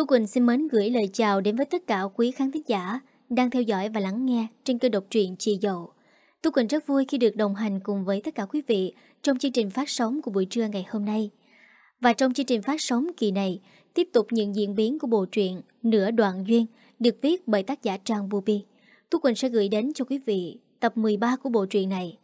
Tú Quỳnh xin mến gửi lời chào đến với tất cả quý khán thính giả đang theo dõi và lắng nghe trên kênh độc truyện Chị Dậu. Tú Quỳnh rất vui khi được đồng hành cùng với tất cả quý vị trong chương trình phát sóng của buổi trưa ngày hôm nay. Và trong chương trình phát sóng kỳ này, tiếp tục những diễn biến của bộ truyện Nửa Đoạn Duyên được viết bởi tác giả Trang Bubi. Tú Quỳnh sẽ gửi đến cho quý vị tập 13 của bộ truyện này.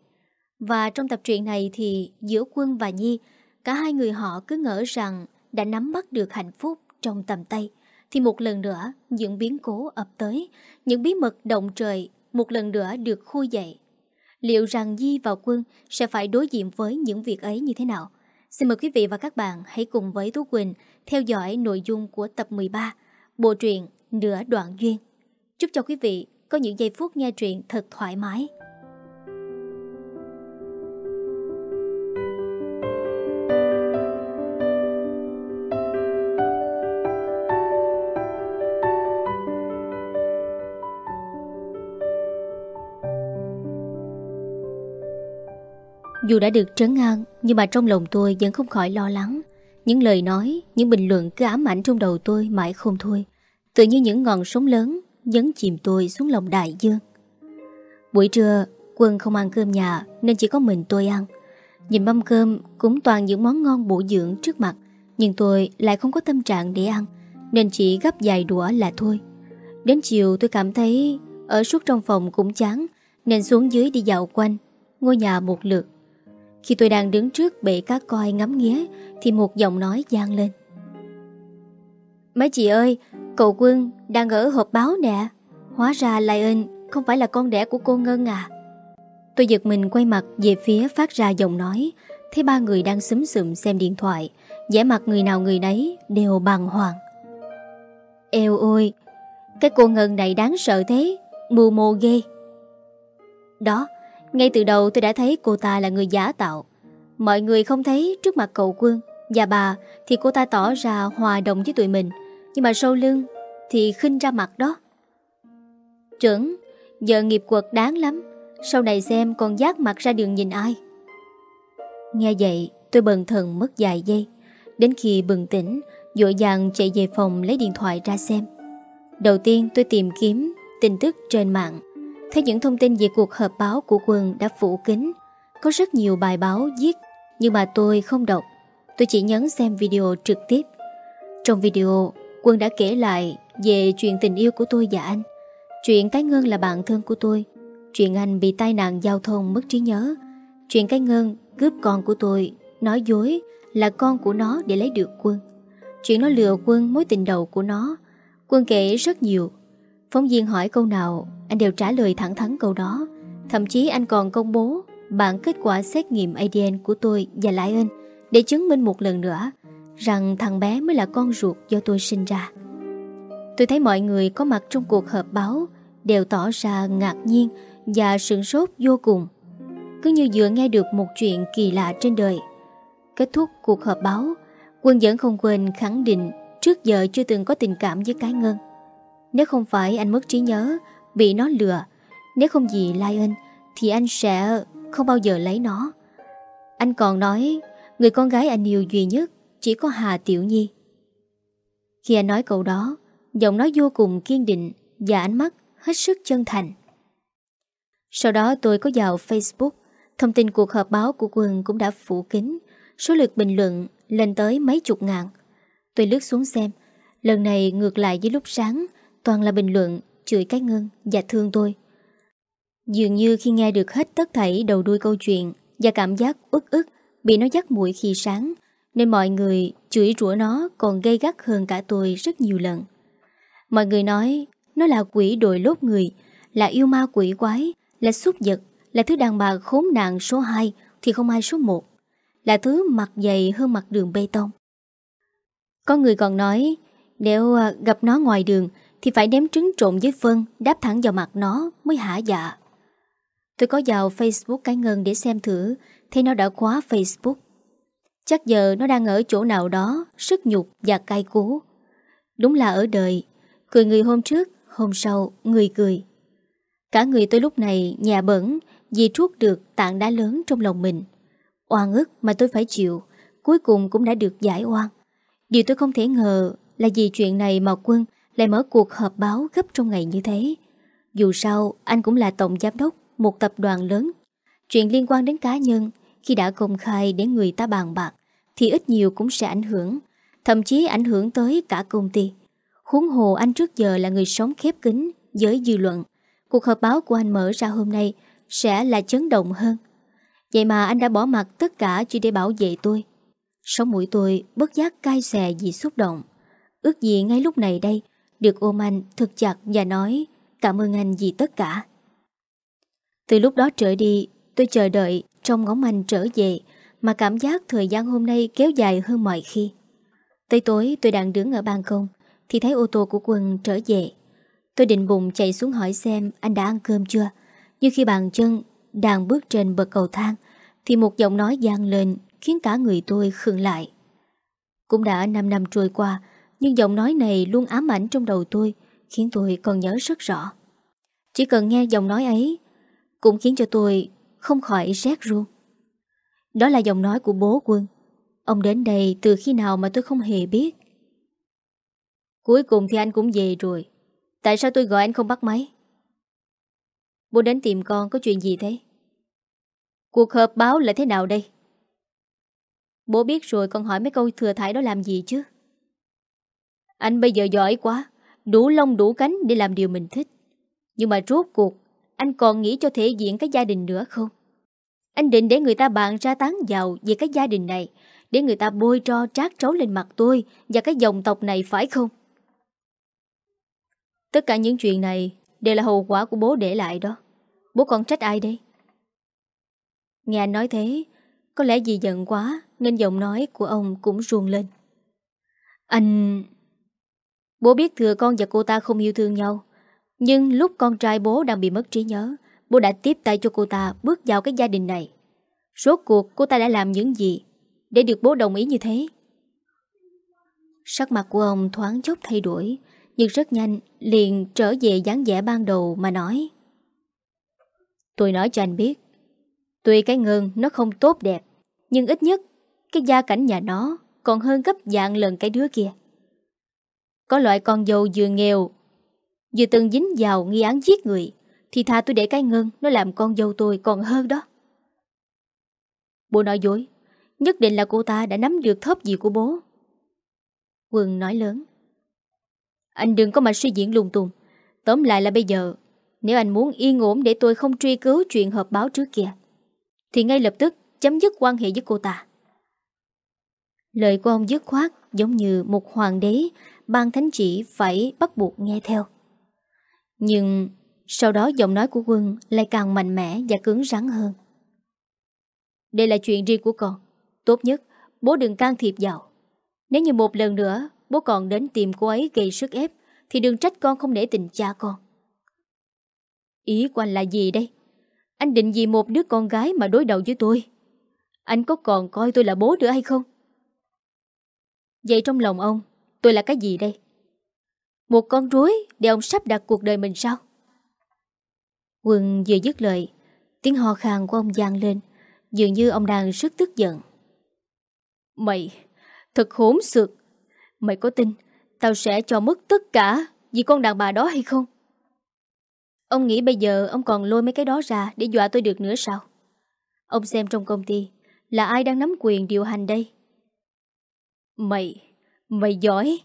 Và trong tập truyện này thì giữa Quân và Nhi, cả hai người họ cứ ngỡ rằng đã nắm bắt được hạnh phúc trong tầm tay, thì một lần nữa những biến cố ập tới, những bí mật động trời một lần nữa được khui dậy. Liệu rằng Di và Quân sẽ phải đối diện với những việc ấy như thế nào? Xin mời quý vị và các bạn hãy cùng với Tú Quỳnh theo dõi nội dung của tập 13, bộ truyện Nửa Đoạn Duyên. Chúc cho quý vị có những giây phút nghe truyện thật thoải mái. Dù đã được trấn an Nhưng mà trong lòng tôi vẫn không khỏi lo lắng. Những lời nói, những bình luận cứ ám ảnh trong đầu tôi mãi không thôi. Tự như những ngọn sóng lớn Nhấn chìm tôi xuống lòng đại dương. Buổi trưa Quân không ăn cơm nhà Nên chỉ có mình tôi ăn. Nhìn mâm cơm cũng toàn những món ngon bổ dưỡng trước mặt Nhưng tôi lại không có tâm trạng để ăn Nên chỉ gấp vài đũa là thôi. Đến chiều tôi cảm thấy Ở suốt trong phòng cũng chán Nên xuống dưới đi dạo quanh Ngôi nhà một lượt khi tôi đang đứng trước bể cá coi ngắm nghía, Thì một giọng nói gian lên. Mấy chị ơi, Cậu Quân đang ở hộp báo nè. Hóa ra Lai ơn Không phải là con đẻ của cô Ngân à. Tôi giật mình quay mặt về phía phát ra giọng nói, Thấy ba người đang xúm sụm xem điện thoại, vẻ mặt người nào người nấy Đều bàng hoàng. Eo ôi Cái cô Ngân này đáng sợ thế, Mù mồ ghê. Đó ngay từ đầu tôi đã thấy cô ta là người giả tạo. Mọi người không thấy trước mặt cậu quân Và bà thì cô ta tỏ ra hòa đồng với tụi mình. Nhưng mà sau lưng thì khinh ra mặt đó. Chuẩn Giờ nghiệp quật đáng lắm. Sau này xem còn giác mặt ra đường nhìn ai. Nghe vậy, tôi bần thần mất vài giây. Đến khi bừng tỉnh Dội dàng chạy về phòng lấy điện thoại ra xem. Đầu tiên tôi tìm kiếm tin tức trên mạng. Thấy những thông tin về cuộc họp báo của quân đã phủ kính Có rất nhiều bài báo viết, Nhưng mà tôi không đọc. Tôi chỉ nhấn xem video trực tiếp. Trong video Quân đã kể lại Về chuyện tình yêu của tôi và anh. Chuyện cái Ngân là bạn thân của tôi. Chuyện anh bị tai nạn giao thông mất trí nhớ. Chuyện cái Ngân cướp con của tôi, Nói dối, là con của nó để lấy được quân Chuyện nó lừa quân mối tình đầu của nó. Quân kể rất nhiều. Phóng viên hỏi câu nào, Anh đều trả lời thẳng thắn câu đó. Thậm chí anh còn công bố Bản kết quả xét nghiệm ADN của tôi và Lại Ân Để chứng minh một lần nữa Rằng thằng bé mới là con ruột do tôi sinh ra. Tôi thấy mọi người có mặt trong cuộc họp báo Đều tỏ ra ngạc nhiên Và sửng sốt vô cùng. Cứ như vừa nghe được một chuyện kỳ lạ trên đời. Kết thúc cuộc họp báo, Quân vẫn không quên khẳng định Trước giờ chưa từng có tình cảm với cái ngân nếu không phải anh mất trí nhớ, Bị nó lừa, Nếu không gì lion, Thì anh sẽ không bao giờ lấy nó. Anh còn nói, Người con gái anh yêu duy nhất Chỉ có Hà Tiểu Nhi. Khi anh nói câu đó, Giọng nói vô cùng kiên định Và ánh mắt hết sức chân thành. Sau đó tôi có vào Facebook, Thông tin cuộc họp báo của quân cũng đã phủ kín, Số lượt bình luận lên tới mấy chục ngàn. Tôi lướt xuống xem, Lần này ngược lại với lúc sáng Toàn là bình luận, Chửi cái ngân và thương tôi. Dường như khi nghe được hết tất thảy đầu đuôi câu chuyện Và cảm giác ức ức Bị nó dắt mũi khi sáng, Nên mọi người chửi rủa nó Còn gây gắt hơn cả tôi rất nhiều lần. Mọi người nói Nó là quỷ đội lốt người, Là yêu ma quỷ quái, Là xúc vật, Là thứ đàn bà khốn nạn số 2 Thì không ai số 1 Là thứ mặt dày hơn mặt đường bê tông. Có người còn nói, Nếu à, gặp nó ngoài đường thì phải ném trứng trộn với phân Đáp thẳng vào mặt nó mới hả dạ. Tôi có vào Facebook cái ngân để xem thử, Thấy nó đã khóa Facebook. Chắc giờ nó đang ở chỗ nào đó, Sức nhục và cay cú. Đúng là ở đời, Cười người hôm trước, Hôm sau người cười. Cả người tôi lúc này nhà bẩn Vì trút được tạng đá lớn trong lòng mình. Oan ức mà tôi phải chịu, Cuối cùng cũng đã được giải oan. Điều tôi không thể ngờ là vì chuyện này mà Quân lại mở cuộc họp báo gấp trong ngày như thế. Dù sao, anh cũng là tổng giám đốc một tập đoàn lớn. Chuyện liên quan đến cá nhân, khi đã công khai để người ta bàn bạc, thì ít nhiều cũng sẽ ảnh hưởng, thậm chí ảnh hưởng tới cả công ty. Huống hồ anh trước giờ là người sống khép kín với dư luận. Cuộc họp báo của anh mở ra hôm nay sẽ là chấn động hơn. Vậy mà anh đã bỏ mặt tất cả chỉ để bảo vệ tôi. Sống mũi tôi bất giác cay xè vì xúc động. Ước gì ngay lúc này đây được ôm anh thật chặt và nói cảm ơn anh vì tất cả. Từ lúc đó trở đi, tôi chờ đợi trong ngóng anh trở về mà cảm giác thời gian hôm nay kéo dài hơn mọi khi. Tới tối tôi đang đứng ở ban công thì thấy ô tô của quân trở về. Tôi định bụng chạy xuống hỏi xem anh đã ăn cơm chưa. Nhưng khi bàn chân đang bước trên bậc cầu thang thì một giọng nói gian lên khiến cả người tôi khựng lại. Cũng đã 5 năm trôi qua nhưng giọng nói này luôn ám ảnh trong đầu tôi, khiến tôi còn nhớ rất rõ. Chỉ cần nghe giọng nói ấy, cũng khiến cho tôi không khỏi rét ruột Đó là giọng nói của bố quân. Ông đến đây từ khi nào mà tôi không hề biết. Cuối cùng thì anh cũng về rồi. Tại sao tôi gọi anh không bắt máy? Bố đến tìm con có chuyện gì thế? Cuộc họp báo là thế nào đây? Bố biết rồi con hỏi mấy câu thừa thải đó làm gì chứ? Anh bây giờ giỏi quá, đủ lông đủ cánh để làm điều mình thích. Nhưng mà rốt cuộc, anh còn nghĩ cho thể diện cái gia đình nữa không? Anh định để người ta bạn ra tán giàu về cái gia đình này, để người ta bôi tro trát trấu lên mặt tôi và cái dòng tộc này phải không? Tất cả những chuyện này đều là hậu quả của bố để lại đó. Bố còn trách ai đây? Nghe anh nói thế, có lẽ vì giận quá nên giọng nói của ông cũng ruồn lên. Anh... Bố biết thừa con và cô ta không yêu thương nhau. Nhưng lúc con trai bố đang bị mất trí nhớ, bố đã tiếp tay cho cô ta bước vào cái gia đình này. Rốt cuộc cô ta đã làm những gì để được bố đồng ý như thế? Sắc mặt của ông thoáng chốc thay đổi, nhưng rất nhanh liền trở về dáng vẻ ban đầu mà nói. Tôi nói cho anh biết, tuy cái ngân nó không tốt đẹp, nhưng ít nhất cái gia cảnh nhà nó còn hơn gấp dạng lần cái đứa kia. Có loại con dâu vừa nghèo, Vừa từng dính vào nghi án giết người, Thì thà tôi để cái ngân, Nó làm con dâu tôi còn hơn đó. Bố nói dối, Nhất định là cô ta đã nắm được thóp gì của bố. Quân nói lớn, Anh đừng có mà suy diễn lung tung. Tóm lại là bây giờ, Nếu anh muốn yên ổn để tôi không truy cứu chuyện họp báo trước kia, Thì ngay lập tức chấm dứt quan hệ với cô ta. Lời của ông dứt khoát giống như một hoàng đế ban thánh chỉ phải bắt buộc nghe theo. Nhưng sau đó giọng nói của quân lại càng mạnh mẽ và cứng rắn hơn. Đây là chuyện riêng của con. Tốt nhất, bố đừng can thiệp vào. Nếu như một lần nữa bố còn đến tìm cô ấy gây sức ép, thì đừng trách con không để tình cha con. Ý của anh là gì đây? Anh định vì một đứa con gái mà đối đầu với tôi? Anh có còn coi tôi là bố nữa hay không? Vậy trong lòng ông Tôi là cái gì đây? Một con rối để ông sắp đặt cuộc đời mình sao? Quân vừa dứt lời, Tiếng ho khan của ông gian lên, Dường như ông đang rất tức giận. Mày, Thật hỗn xược. Mày có tin Tao sẽ cho mất tất cả Vì con đàn bà đó hay không? Ông nghĩ bây giờ ông còn lôi mấy cái đó ra Để dọa tôi được nữa sao? Ông xem trong công ty Là ai đang nắm quyền điều hành đây? Mày Mày giỏi.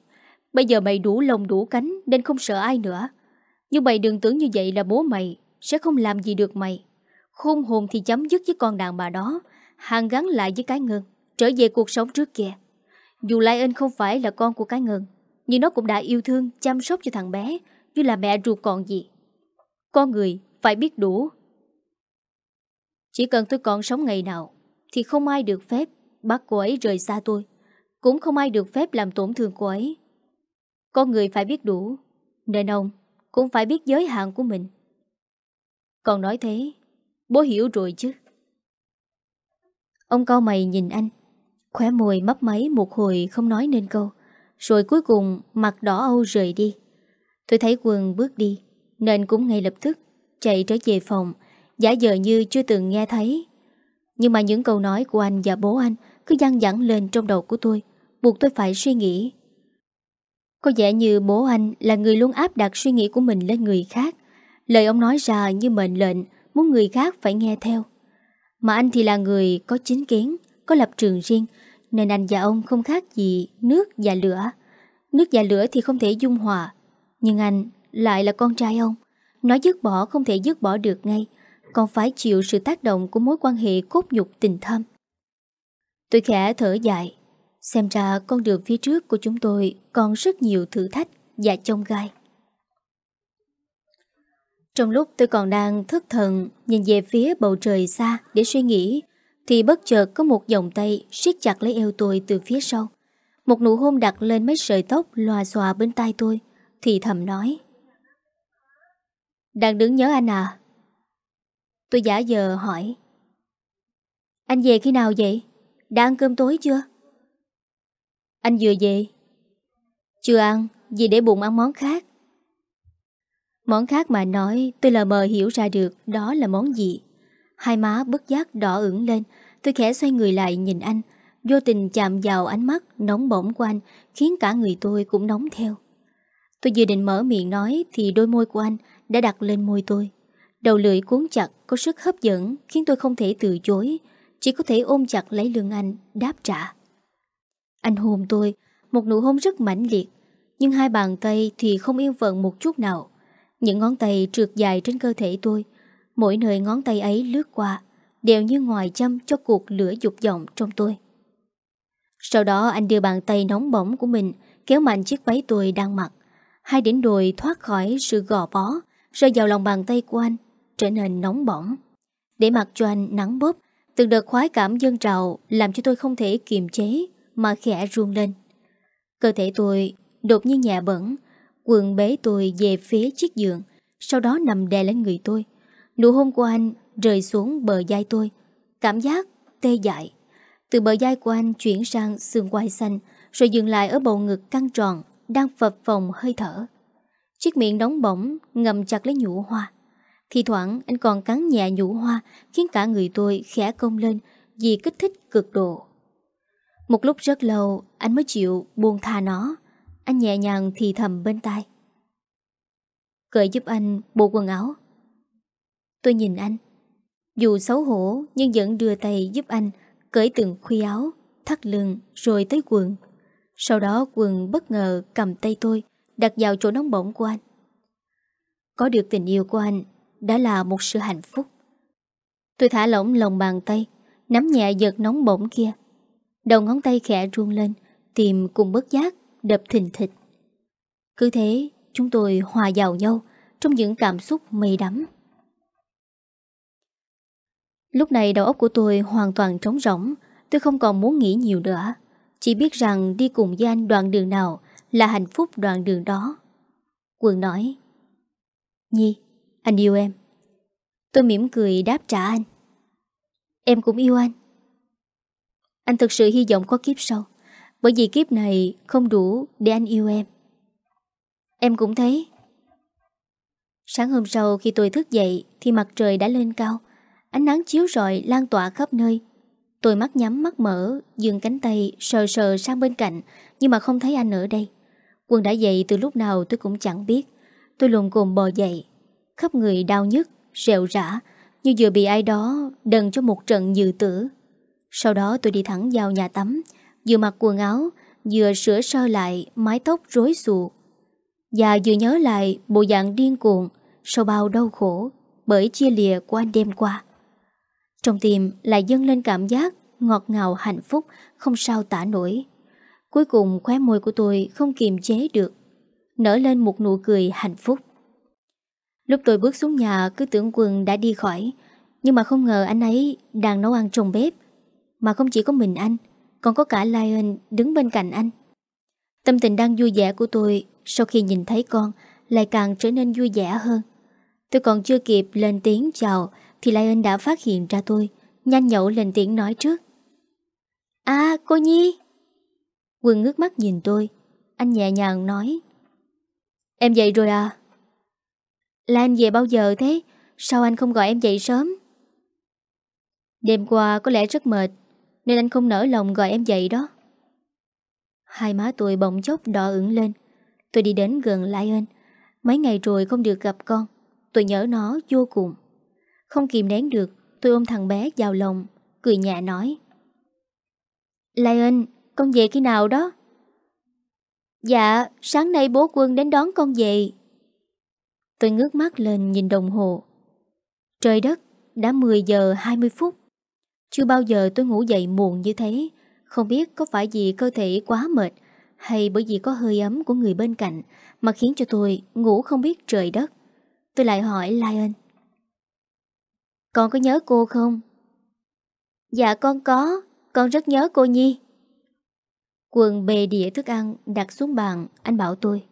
Bây giờ mày đủ lòng đủ cánh Nên không sợ ai nữa. Nhưng mày đừng tưởng như vậy là bố mày Sẽ không làm gì được mày. Khôn hồn thì chấm dứt với con đàn bà đó Hàng gắn lại với cái ngân, Trở về cuộc sống trước kia. Dù Lai Ân không phải là con của cái ngân, Nhưng nó cũng đã yêu thương, chăm sóc cho thằng bé, Như là mẹ ruột còn gì. Con người phải biết đủ. Chỉ cần tôi còn sống ngày nào Thì không ai được phép Bắt cô ấy rời xa tôi cũng không ai được phép làm tổn thương cô ấy. Con người phải biết đủ. Nên ông cũng phải biết giới hạn của mình. Còn nói thế, Bố hiểu rồi chứ. Ông cao mày nhìn anh, Khóe môi mấp máy một hồi không nói nên câu, Rồi cuối cùng mặt đỏ âu rời đi. Tôi thấy quần bước đi, Nên cũng ngay lập tức Chạy trở về phòng, Giả vờ như chưa từng nghe thấy. Nhưng mà những câu nói của anh và bố anh Cứ dăng dẳng lên trong đầu của tôi buộc tôi phải suy nghĩ. Có vẻ như bố anh là người luôn áp đặt suy nghĩ của mình lên người khác. Lời ông nói ra như mệnh lệnh, muốn người khác phải nghe theo. Mà anh thì là người có chính kiến, có lập trường riêng, nên anh và ông không khác gì nước và lửa. Nước và lửa thì không thể dung hòa, nhưng anh lại là con trai ông. Nói dứt bỏ không thể dứt bỏ được ngay, còn phải chịu sự tác động của mối quan hệ cốt nhục tình thâm. Tôi khẽ thở dài, xem ra con đường phía trước của chúng tôi còn rất nhiều thử thách và chông gai. Trong lúc tôi còn đang thức thần nhìn về phía bầu trời xa để suy nghĩ, thì bất chợt có một vòng tay siết chặt lấy eo tôi từ phía sau. Một nụ hôn đặt lên mấy sợi tóc loà xòa bên tai tôi, thì thầm nói. Đang đứng nhớ anh à? Tôi giả giờ hỏi. Anh về khi nào vậy? Đã ăn cơm tối chưa? Anh vừa về. Chưa ăn, vì để bụng ăn món khác. Món khác mà nói tôi lờ mờ hiểu ra được đó là món gì. Hai má bất giác đỏ ửng lên, tôi khẽ xoay người lại nhìn anh, vô tình chạm vào ánh mắt nóng bỏng của anh khiến cả người tôi cũng nóng theo. Tôi vừa định mở miệng nói thì đôi môi của anh đã đặt lên môi tôi. Đầu lưỡi cuốn chặt có sức hấp dẫn khiến tôi không thể từ chối, chỉ có thể ôm chặt lấy lưng anh, đáp trả. Anh hôn tôi, một nụ hôn rất mãnh liệt, nhưng hai bàn tay thì không yên phận một chút nào. Những ngón tay trượt dài trên cơ thể tôi, mỗi nơi ngón tay ấy lướt qua, đều như ngoài châm cho cuộc lửa dục vọng trong tôi. Sau đó anh đưa bàn tay nóng bỏng của mình kéo mạnh chiếc váy tôi đang mặc. Hai đỉnh đồi thoát khỏi sự gò bó, rơi vào lòng bàn tay của anh, trở nên nóng bỏng. Để mặc cho anh nắng bóp, từng đợt khoái cảm dâng trào làm cho tôi không thể kiềm chế mà khẽ run lên. Cơ thể tôi đột nhiên nhẹ bẩn, quần bế tôi về phía chiếc giường, sau đó nằm đè lên người tôi. Nụ hôn của anh rơi xuống bờ vai tôi, cảm giác tê dại. Từ bờ vai của anh chuyển sang xương quai xanh, rồi dừng lại ở bầu ngực căng tròn, đang phập phồng hơi thở. Chiếc miệng đóng bỏng ngầm chặt lấy nhũ hoa. Thì thoảng anh còn cắn nhẹ nhũ hoa khiến cả người tôi khẽ công lên vì kích thích cực độ. Một lúc rất lâu anh mới chịu buông tha nó. Anh nhẹ nhàng thì thầm bên tai. Cởi giúp anh bộ quần áo. Tôi nhìn anh. Dù xấu hổ nhưng vẫn đưa tay giúp anh cởi từng khuy áo, thắt lưng rồi tới quần. Sau đó quần bất ngờ cầm tay tôi đặt vào chỗ nóng bỏng của anh. Có được tình yêu của anh đã là một sự hạnh phúc. Tôi thả lỏng lòng bàn tay, nắm nhẹ giật nóng bỏng kia. Đầu ngón tay khẽ run lên, tìm cùng bất giác, đập thình thịch. Cứ thế, chúng tôi hòa vào nhau trong những cảm xúc mây đắm. Lúc này đầu óc của tôi hoàn toàn trống rỗng, tôi không còn muốn nghĩ nhiều nữa. Chỉ biết rằng đi cùng với anh đoạn đường nào là hạnh phúc đoạn đường đó. Quân nói, Nhi, anh yêu em. Tôi mỉm cười đáp trả anh. Em cũng yêu anh. Anh thực sự hy vọng có kiếp sau, bởi vì kiếp này không đủ để anh yêu em. Em cũng thấy. Sáng hôm sau khi tôi thức dậy thì mặt trời đã lên cao, ánh nắng chiếu rọi lan tỏa khắp nơi. Tôi mắt nhắm mắt mở, dừng cánh tay sờ sờ sang bên cạnh nhưng mà không thấy anh ở đây. Quân đã dậy từ lúc nào tôi cũng chẳng biết. Tôi lồn cồn bò dậy, khắp người đau nhức, rẹo rã, như vừa bị ai đó đần cho một trận dự tử. Sau đó tôi đi thẳng vào nhà tắm, vừa mặc quần áo, vừa sửa sơ lại mái tóc rối xù. Và vừa nhớ lại bộ dạng điên cuồng sau bao đau khổ bởi chia lìa của anh đêm qua. Trong tim lại dâng lên cảm giác ngọt ngào hạnh phúc không sao tả nổi. Cuối cùng khóe môi của tôi không kiềm chế được, nở lên một nụ cười hạnh phúc. Lúc tôi bước xuống nhà cứ tưởng quân đã đi khỏi, nhưng mà không ngờ anh ấy đang nấu ăn trong bếp. Mà không chỉ có mình anh, còn có cả Lion đứng bên cạnh anh. Tâm tình đang vui vẻ của tôi sau khi nhìn thấy con lại càng trở nên vui vẻ hơn. Tôi còn chưa kịp lên tiếng chào thì Lion đã phát hiện ra tôi, nhanh nhậu lên tiếng nói trước. À, cô Nhi! Quân ngước mắt nhìn tôi, anh nhẹ nhàng nói. Em dậy rồi à? Là anh về bao giờ thế? Sao anh không gọi em dậy sớm? Đêm qua có lẽ rất mệt, nên anh không nỡ lòng gọi em dậy đó. Hai má tôi bỗng chốc đỏ ửng lên, Tôi đi đến gần Lion Mấy ngày rồi không được gặp con Tôi nhớ nó vô cùng Không kìm nén được Tôi ôm thằng bé vào lòng Cười nhẹ nói Lion, con về khi nào đó? Dạ, sáng nay bố quân đến đón con về. Tôi ngước mắt lên nhìn đồng hồ. Trời đất, đã 10 giờ 20 phút. Chưa bao giờ tôi ngủ dậy muộn như thế. Không biết có phải vì cơ thể quá mệt hay bởi vì có hơi ấm của người bên cạnh mà khiến cho tôi ngủ không biết trời đất. Tôi lại hỏi Lion. Con có nhớ cô không? Dạ con có, con rất nhớ cô Nhi. Quần bề đĩa thức ăn đặt xuống bàn, anh bảo tôi.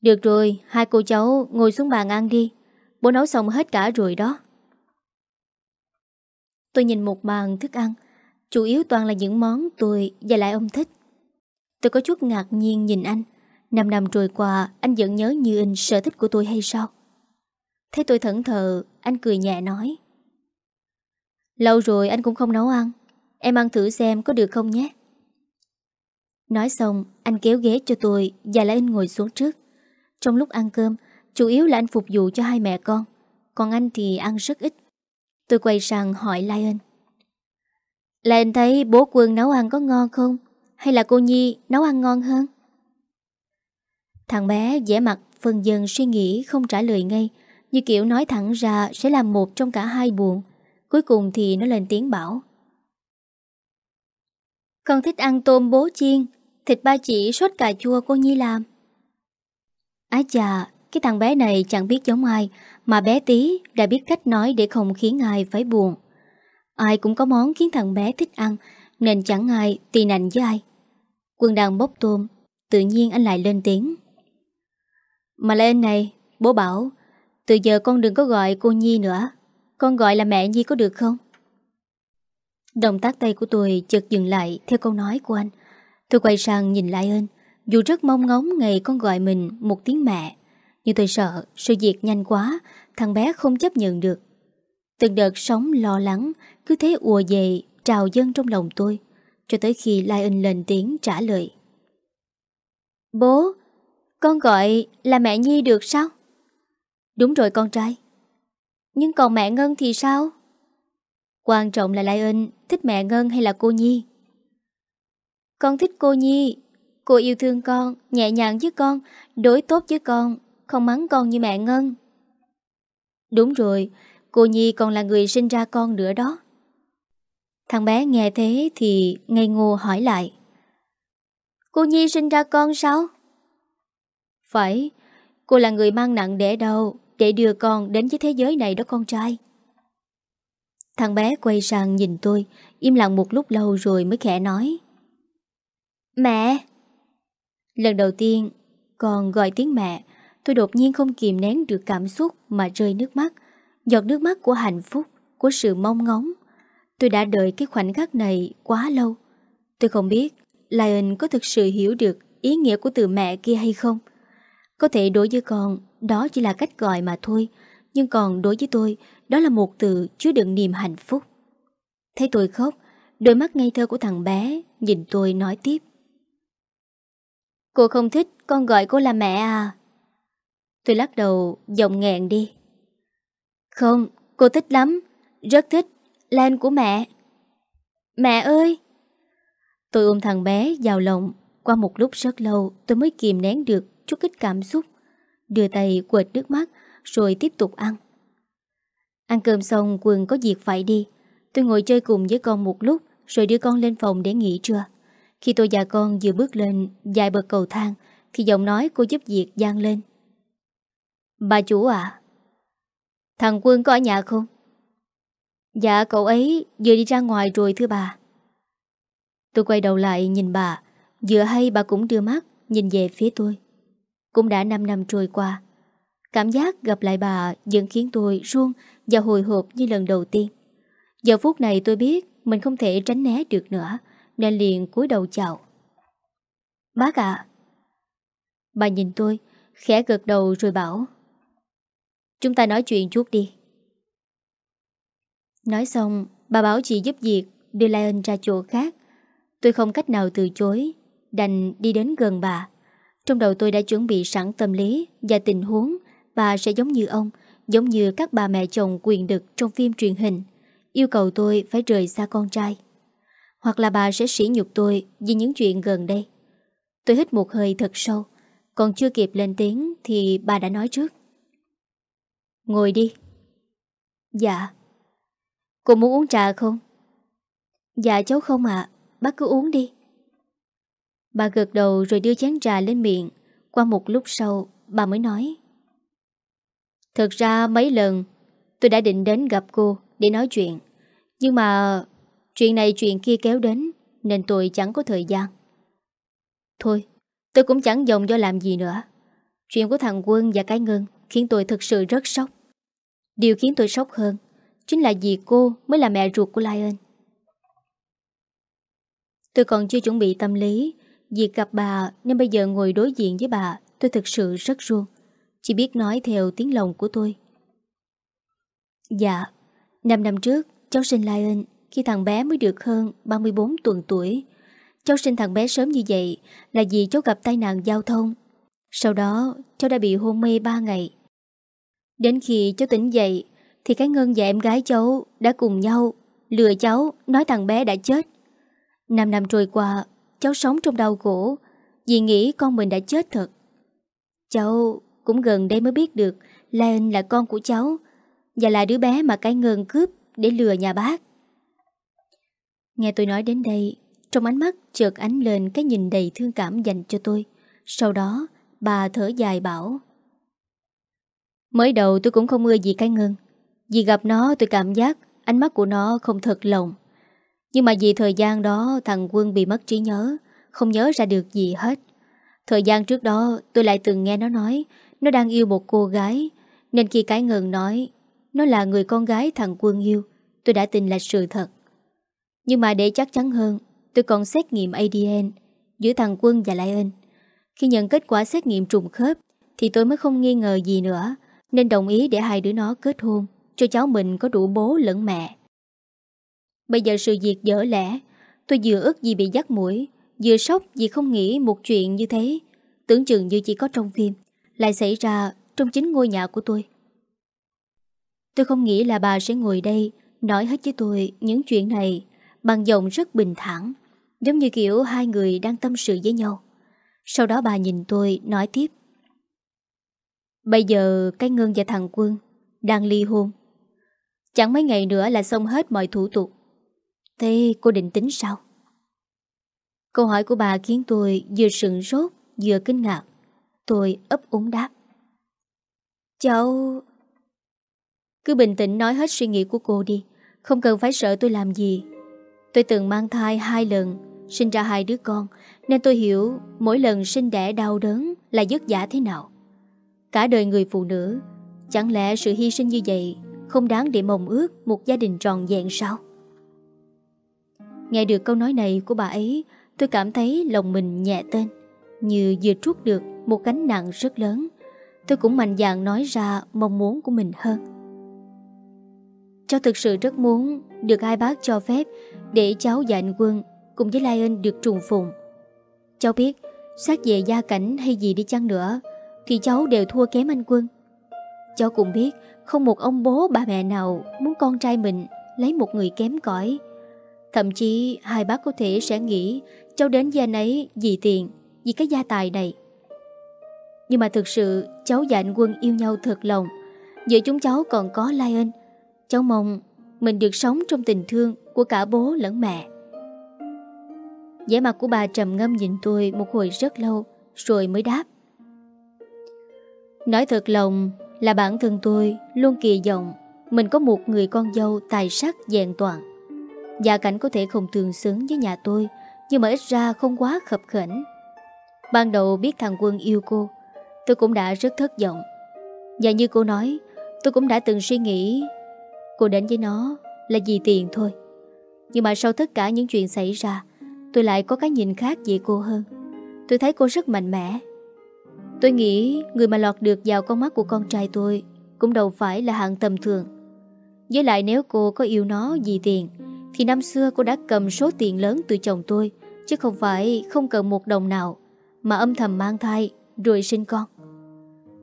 Được rồi, hai cô cháu ngồi xuống bàn ăn đi. Bố nấu xong hết cả rồi đó. Tôi nhìn một bàn thức ăn, chủ yếu toàn là những món tôi và lại ông thích. Tôi có chút ngạc nhiên nhìn anh. Năm năm trôi qua, anh vẫn nhớ như in sở thích của tôi hay sao? Thấy tôi thẫn thờ, anh cười nhẹ nói. Lâu rồi anh cũng không nấu ăn. Em ăn thử xem có được không nhé. Nói xong, anh kéo ghế cho tôi và lại anh ngồi xuống trước. Trong lúc ăn cơm, chủ yếu là anh phục vụ cho hai mẹ con. Còn anh thì ăn rất ít. Tôi quay sang hỏi Lion. Lion thấy bố quân nấu ăn có ngon không? Hay là cô Nhi nấu ăn ngon hơn? Thằng bé vẻ mặt phần dần suy nghĩ không trả lời ngay, Như kiểu nói thẳng ra sẽ làm một trong cả hai buồn Cuối cùng thì nó lên tiếng bảo Con thích ăn tôm bố chiên, Thịt ba chỉ sốt cà chua cô Nhi làm Ái chà cái thằng bé này chẳng biết giống ai, Mà bé tí đã biết cách nói để không khiến ai phải buồn. Ai cũng có món khiến thằng bé thích ăn, Nên chẳng ai tì nành với ai. Quân đang bốc tôm, Tự nhiên anh lại lên tiếng. Mà lên này, Bố bảo, Từ giờ con đừng có gọi cô Nhi nữa. Con gọi là mẹ Nhi có được không? Động tác tay của tôi chợt dừng lại Theo câu nói của anh. Tôi quay sang nhìn lại ơn Dù rất mong ngóng ngày con gọi mình một tiếng mẹ. Nhưng tôi sợ sự việc nhanh quá Thằng bé không chấp nhận được. Từng đợt sóng lo lắng Cứ thế ùa về trào dâng trong lòng tôi Cho tới khi Lion lên tiếng trả lời. Bố Con gọi là mẹ Nhi được sao? Đúng rồi con trai. Nhưng còn mẹ Ngân thì sao? Quan trọng là Lion Thích mẹ Ngân hay là cô Nhi? Con thích cô Nhi. Cô yêu thương con, nhẹ nhàng với con Đối tốt với con không mắng con như mẹ Ngân. Đúng rồi Cô Nhi còn là người sinh ra con nữa đó. Thằng bé nghe thế thì ngây ngô hỏi lại. Cô Nhi sinh ra con sao? Phải Cô là người mang nặng đẻ đầu Để đưa con đến với thế giới này đó con trai. Thằng bé quay sang nhìn tôi Im lặng một lúc lâu rồi mới khẽ nói. Mẹ! Lần đầu tiên con gọi tiếng mẹ, tôi đột nhiên không kìm nén được cảm xúc mà rơi nước mắt. Giọt nước mắt của hạnh phúc, của sự mong ngóng. Tôi đã đợi cái khoảnh khắc này quá lâu. Tôi không biết Lion có thực sự hiểu được ý nghĩa của từ mẹ kia hay không. Có thể đối với con, đó chỉ là cách gọi mà thôi. Nhưng còn đối với tôi, đó là một từ chứa đựng niềm hạnh phúc. Thấy tôi khóc, đôi mắt ngây thơ của thằng bé nhìn tôi nói tiếp. Cô không thích con gọi cô là mẹ à Tôi lắc đầu, giọng nghẹn đi. Không, cô thích lắm. Rất thích. Lan của mẹ. Mẹ ơi! Tôi ôm thằng bé vào lòng. Qua một lúc rất lâu, tôi mới kìm nén được Chút ít cảm xúc. Đưa tay quệt nước mắt, Rồi tiếp tục ăn. Ăn cơm xong quần có việc phải đi. Tôi ngồi chơi cùng với con một lúc, Rồi đưa con lên phòng để nghỉ trưa. Khi tôi và con vừa bước lên dài bậc cầu thang, thì giọng nói cô giúp việc gian lên. Bà chủ à? Thằng Quân có ở nhà không? Dạ cậu ấy vừa đi ra ngoài rồi thưa bà. Tôi quay đầu lại nhìn bà, vừa hay bà cũng đưa mắt nhìn về phía tôi. Cũng đã 5 năm trôi qua. Cảm giác gặp lại bà vẫn khiến tôi ruông và hồi hộp như lần đầu tiên. Giờ phút này tôi biết mình không thể tránh né được nữa nên liền cúi đầu chào. Bác ạ. Bà nhìn tôi, khẽ gật đầu rồi bảo. Chúng ta nói chuyện chút đi. Nói xong, bà bảo chị giúp việc đưa Lion ra chỗ khác. Tôi không cách nào từ chối, đành đi đến gần bà. Trong đầu tôi đã chuẩn bị sẵn tâm lý và tình huống bà sẽ giống như ông, giống như các bà mẹ chồng quyền đực trong phim truyền hình, yêu cầu tôi phải rời xa con trai. Hoặc là bà sẽ sỉ nhục tôi vì những chuyện gần đây. Tôi hít một hơi thật sâu, còn chưa kịp lên tiếng thì bà đã nói trước. Ngồi đi. Dạ. Cô muốn uống trà không? Dạ cháu không ạ, bác cứ uống đi. Bà gật đầu rồi đưa chén trà lên miệng. Qua một lúc sau, bà mới nói. Thực ra mấy lần tôi đã định đến gặp cô để nói chuyện. Nhưng mà chuyện này chuyện kia kéo đến nên tôi chẳng có thời gian. Thôi, tôi cũng chẳng dòng do làm gì nữa. Chuyện của thằng Quân và cái Ngân khiến tôi thực sự rất sốc. Điều khiến tôi sốc hơn chính là vì cô mới là mẹ ruột của Lion. Tôi còn chưa chuẩn bị tâm lý Việc gặp bà nên bây giờ ngồi đối diện với bà tôi thực sự rất ruông. Chỉ biết nói theo tiếng lòng của tôi. Dạ, năm năm trước cháu sinh Lion khi thằng bé mới được hơn 34 tuần tuổi. Cháu sinh thằng bé sớm như vậy là vì cháu gặp tai nạn giao thông. Sau đó cháu đã bị hôn mê 3 ngày. Đến khi cháu tỉnh dậy thì cái Ngân và em gái cháu đã cùng nhau lừa cháu nói thằng bé đã chết. Năm năm trôi qua, cháu sống trong đau khổ vì nghĩ con mình đã chết thật. Cháu cũng gần đây mới biết được Lan là con của cháu và là đứa bé mà cái ngân cướp để lừa nhà bác. Nghe tôi nói đến đây, trong ánh mắt chợt ánh lên cái nhìn đầy thương cảm dành cho tôi. Sau đó, bà thở dài bảo Mới đầu tôi cũng không ưa gì cái ngân. Vì gặp nó tôi cảm giác ánh mắt của nó không thật lòng. Nhưng mà vì thời gian đó thằng Quân bị mất trí nhớ, không nhớ ra được gì hết. Thời gian trước đó tôi lại từng nghe nó nói nó đang yêu một cô gái, nên khi cái ngân nói nó là người con gái thằng Quân yêu, tôi đã tin là sự thật. Nhưng mà để chắc chắn hơn, tôi còn xét nghiệm ADN giữa thằng Quân và Lai Ân. Khi nhận kết quả xét nghiệm trùng khớp, thì tôi mới không nghi ngờ gì nữa, nên đồng ý để hai đứa nó kết hôn, cho cháu mình có đủ bố lẫn mẹ. Bây giờ sự việc dở lẽ Tôi vừa ức vì bị dắt mũi Vừa sốc vì không nghĩ một chuyện như thế. Tưởng chừng như chỉ có trong phim Lại xảy ra trong chính ngôi nhà của tôi. Tôi không nghĩ là bà sẽ ngồi đây Nói hết với tôi những chuyện này Bằng giọng rất bình thản Giống như kiểu hai người đang tâm sự với nhau. Sau đó bà nhìn tôi nói tiếp. Bây giờ cái Ngân và thằng Quân Đang ly hôn Chẳng mấy ngày nữa là xong hết mọi thủ tục Thế cô định tính sao? Câu hỏi của bà khiến tôi vừa sừng sốt vừa kinh ngạc. Tôi ấp úng đáp. Cháu... Cứ bình tĩnh nói hết suy nghĩ của cô đi. Không cần phải sợ tôi làm gì. Tôi từng mang thai hai lần, sinh ra hai đứa con, nên tôi hiểu mỗi lần sinh đẻ đau đớn là vất giả thế nào. Cả đời người phụ nữ, chẳng lẽ sự hy sinh như vậy không đáng để mong ước một gia đình tròn vẹn sao? Nghe được câu nói này của bà ấy Tôi cảm thấy lòng mình nhẹ tên Như vừa trút được một gánh nặng rất lớn. Tôi cũng mạnh dạn nói ra mong muốn của mình hơn. Cháu thực sự rất muốn được hai bác cho phép Để cháu và anh Quân cùng với Lion được trùng phùng. Cháu biết xác về gia cảnh hay gì đi chăng nữa thì cháu đều thua kém anh Quân Cháu cũng biết Không một ông bố bà mẹ nào Muốn con trai mình lấy một người kém cỏi Thậm chí hai bác có thể sẽ nghĩ cháu đến với anh ấy vì tiền, vì cái gia tài này. Nhưng mà thực sự cháu và anh Quân yêu nhau thật lòng. Giữa chúng cháu còn có Lion. Cháu mong mình được sống trong tình thương của cả bố lẫn mẹ. vẻ mặt của bà trầm ngâm nhìn tôi một hồi rất lâu rồi mới đáp. Nói thật lòng, là bản thân tôi luôn kỳ vọng mình có một người con dâu tài sắc dạng toàn. Gia cảnh có thể không tương xứng với nhà tôi, Nhưng mà ít ra không quá khập khẩn Ban đầu biết thằng Quân yêu cô, Tôi cũng đã rất thất vọng. Và như cô nói, Tôi cũng đã từng suy nghĩ, Cô đến với nó là vì tiền thôi. Nhưng mà sau tất cả những chuyện xảy ra, Tôi lại có cái nhìn khác về cô hơn. Tôi thấy cô rất mạnh mẽ Tôi nghĩ người mà lọt được vào con mắt của con trai tôi Cũng đâu phải là hạng tầm thường. Với lại nếu cô có yêu nó vì tiền, thì năm xưa cô đã cầm số tiền lớn từ chồng tôi, Chứ không phải không cần một đồng nào Mà âm thầm mang thai Rồi sinh con.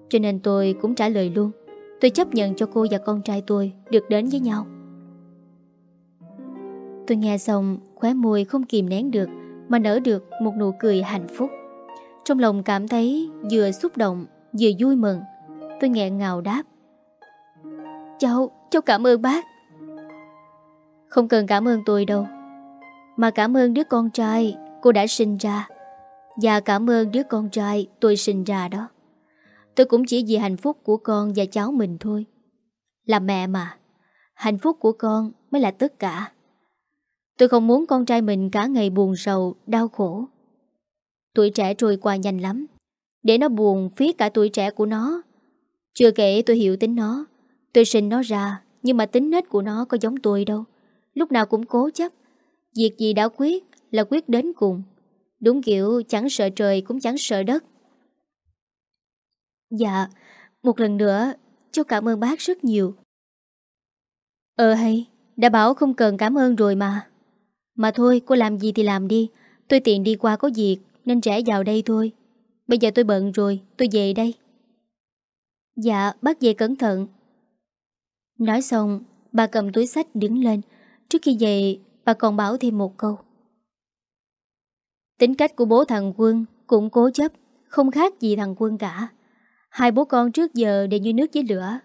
Cho nên tôi cũng trả lời luôn, Tôi chấp nhận cho cô và con trai tôi Được đến với nhau. Tôi nghe xong, Khóe môi không kìm nén được Mà nở được một nụ cười hạnh phúc. Trong lòng cảm thấy vừa xúc động Vừa vui mừng. Tôi nghẹn ngào đáp. Cháu, cháu cảm ơn bác. Không cần cảm ơn tôi đâu Mà cảm ơn đứa con trai Cô đã sinh ra Và cảm ơn đứa con trai tôi sinh ra đó. Tôi cũng chỉ vì hạnh phúc của con và cháu mình thôi. Là mẹ mà Hạnh phúc của con mới là tất cả. Tôi không muốn con trai mình cả ngày buồn sầu, đau khổ. Tuổi trẻ trôi qua nhanh lắm. Để nó buồn phía cả tuổi trẻ của nó. Chưa kể tôi hiểu tính nó. Tôi sinh nó ra, Nhưng mà tính nết của nó có giống tôi đâu. Lúc nào cũng cố chấp. Việc gì đã quyết là quyết đến cùng. Đúng kiểu, chẳng sợ trời cũng chẳng sợ đất. Dạ Một lần nữa, Cháu cảm ơn bác rất nhiều. Ờ hay, Đã bảo không cần cảm ơn rồi mà. Mà thôi, cô làm gì thì làm đi. Tôi tiện đi qua có việc. Nên trẻ vào đây thôi. Bây giờ tôi bận rồi, Tôi về đây. Dạ bác về cẩn thận. Nói xong, Bà cầm túi sách đứng lên. Trước khi về, bà còn bảo thêm một câu. Tính cách của bố thằng Quân Cũng cố chấp, Không khác gì thằng Quân cả. Hai bố con trước giờ đều như nước với lửa.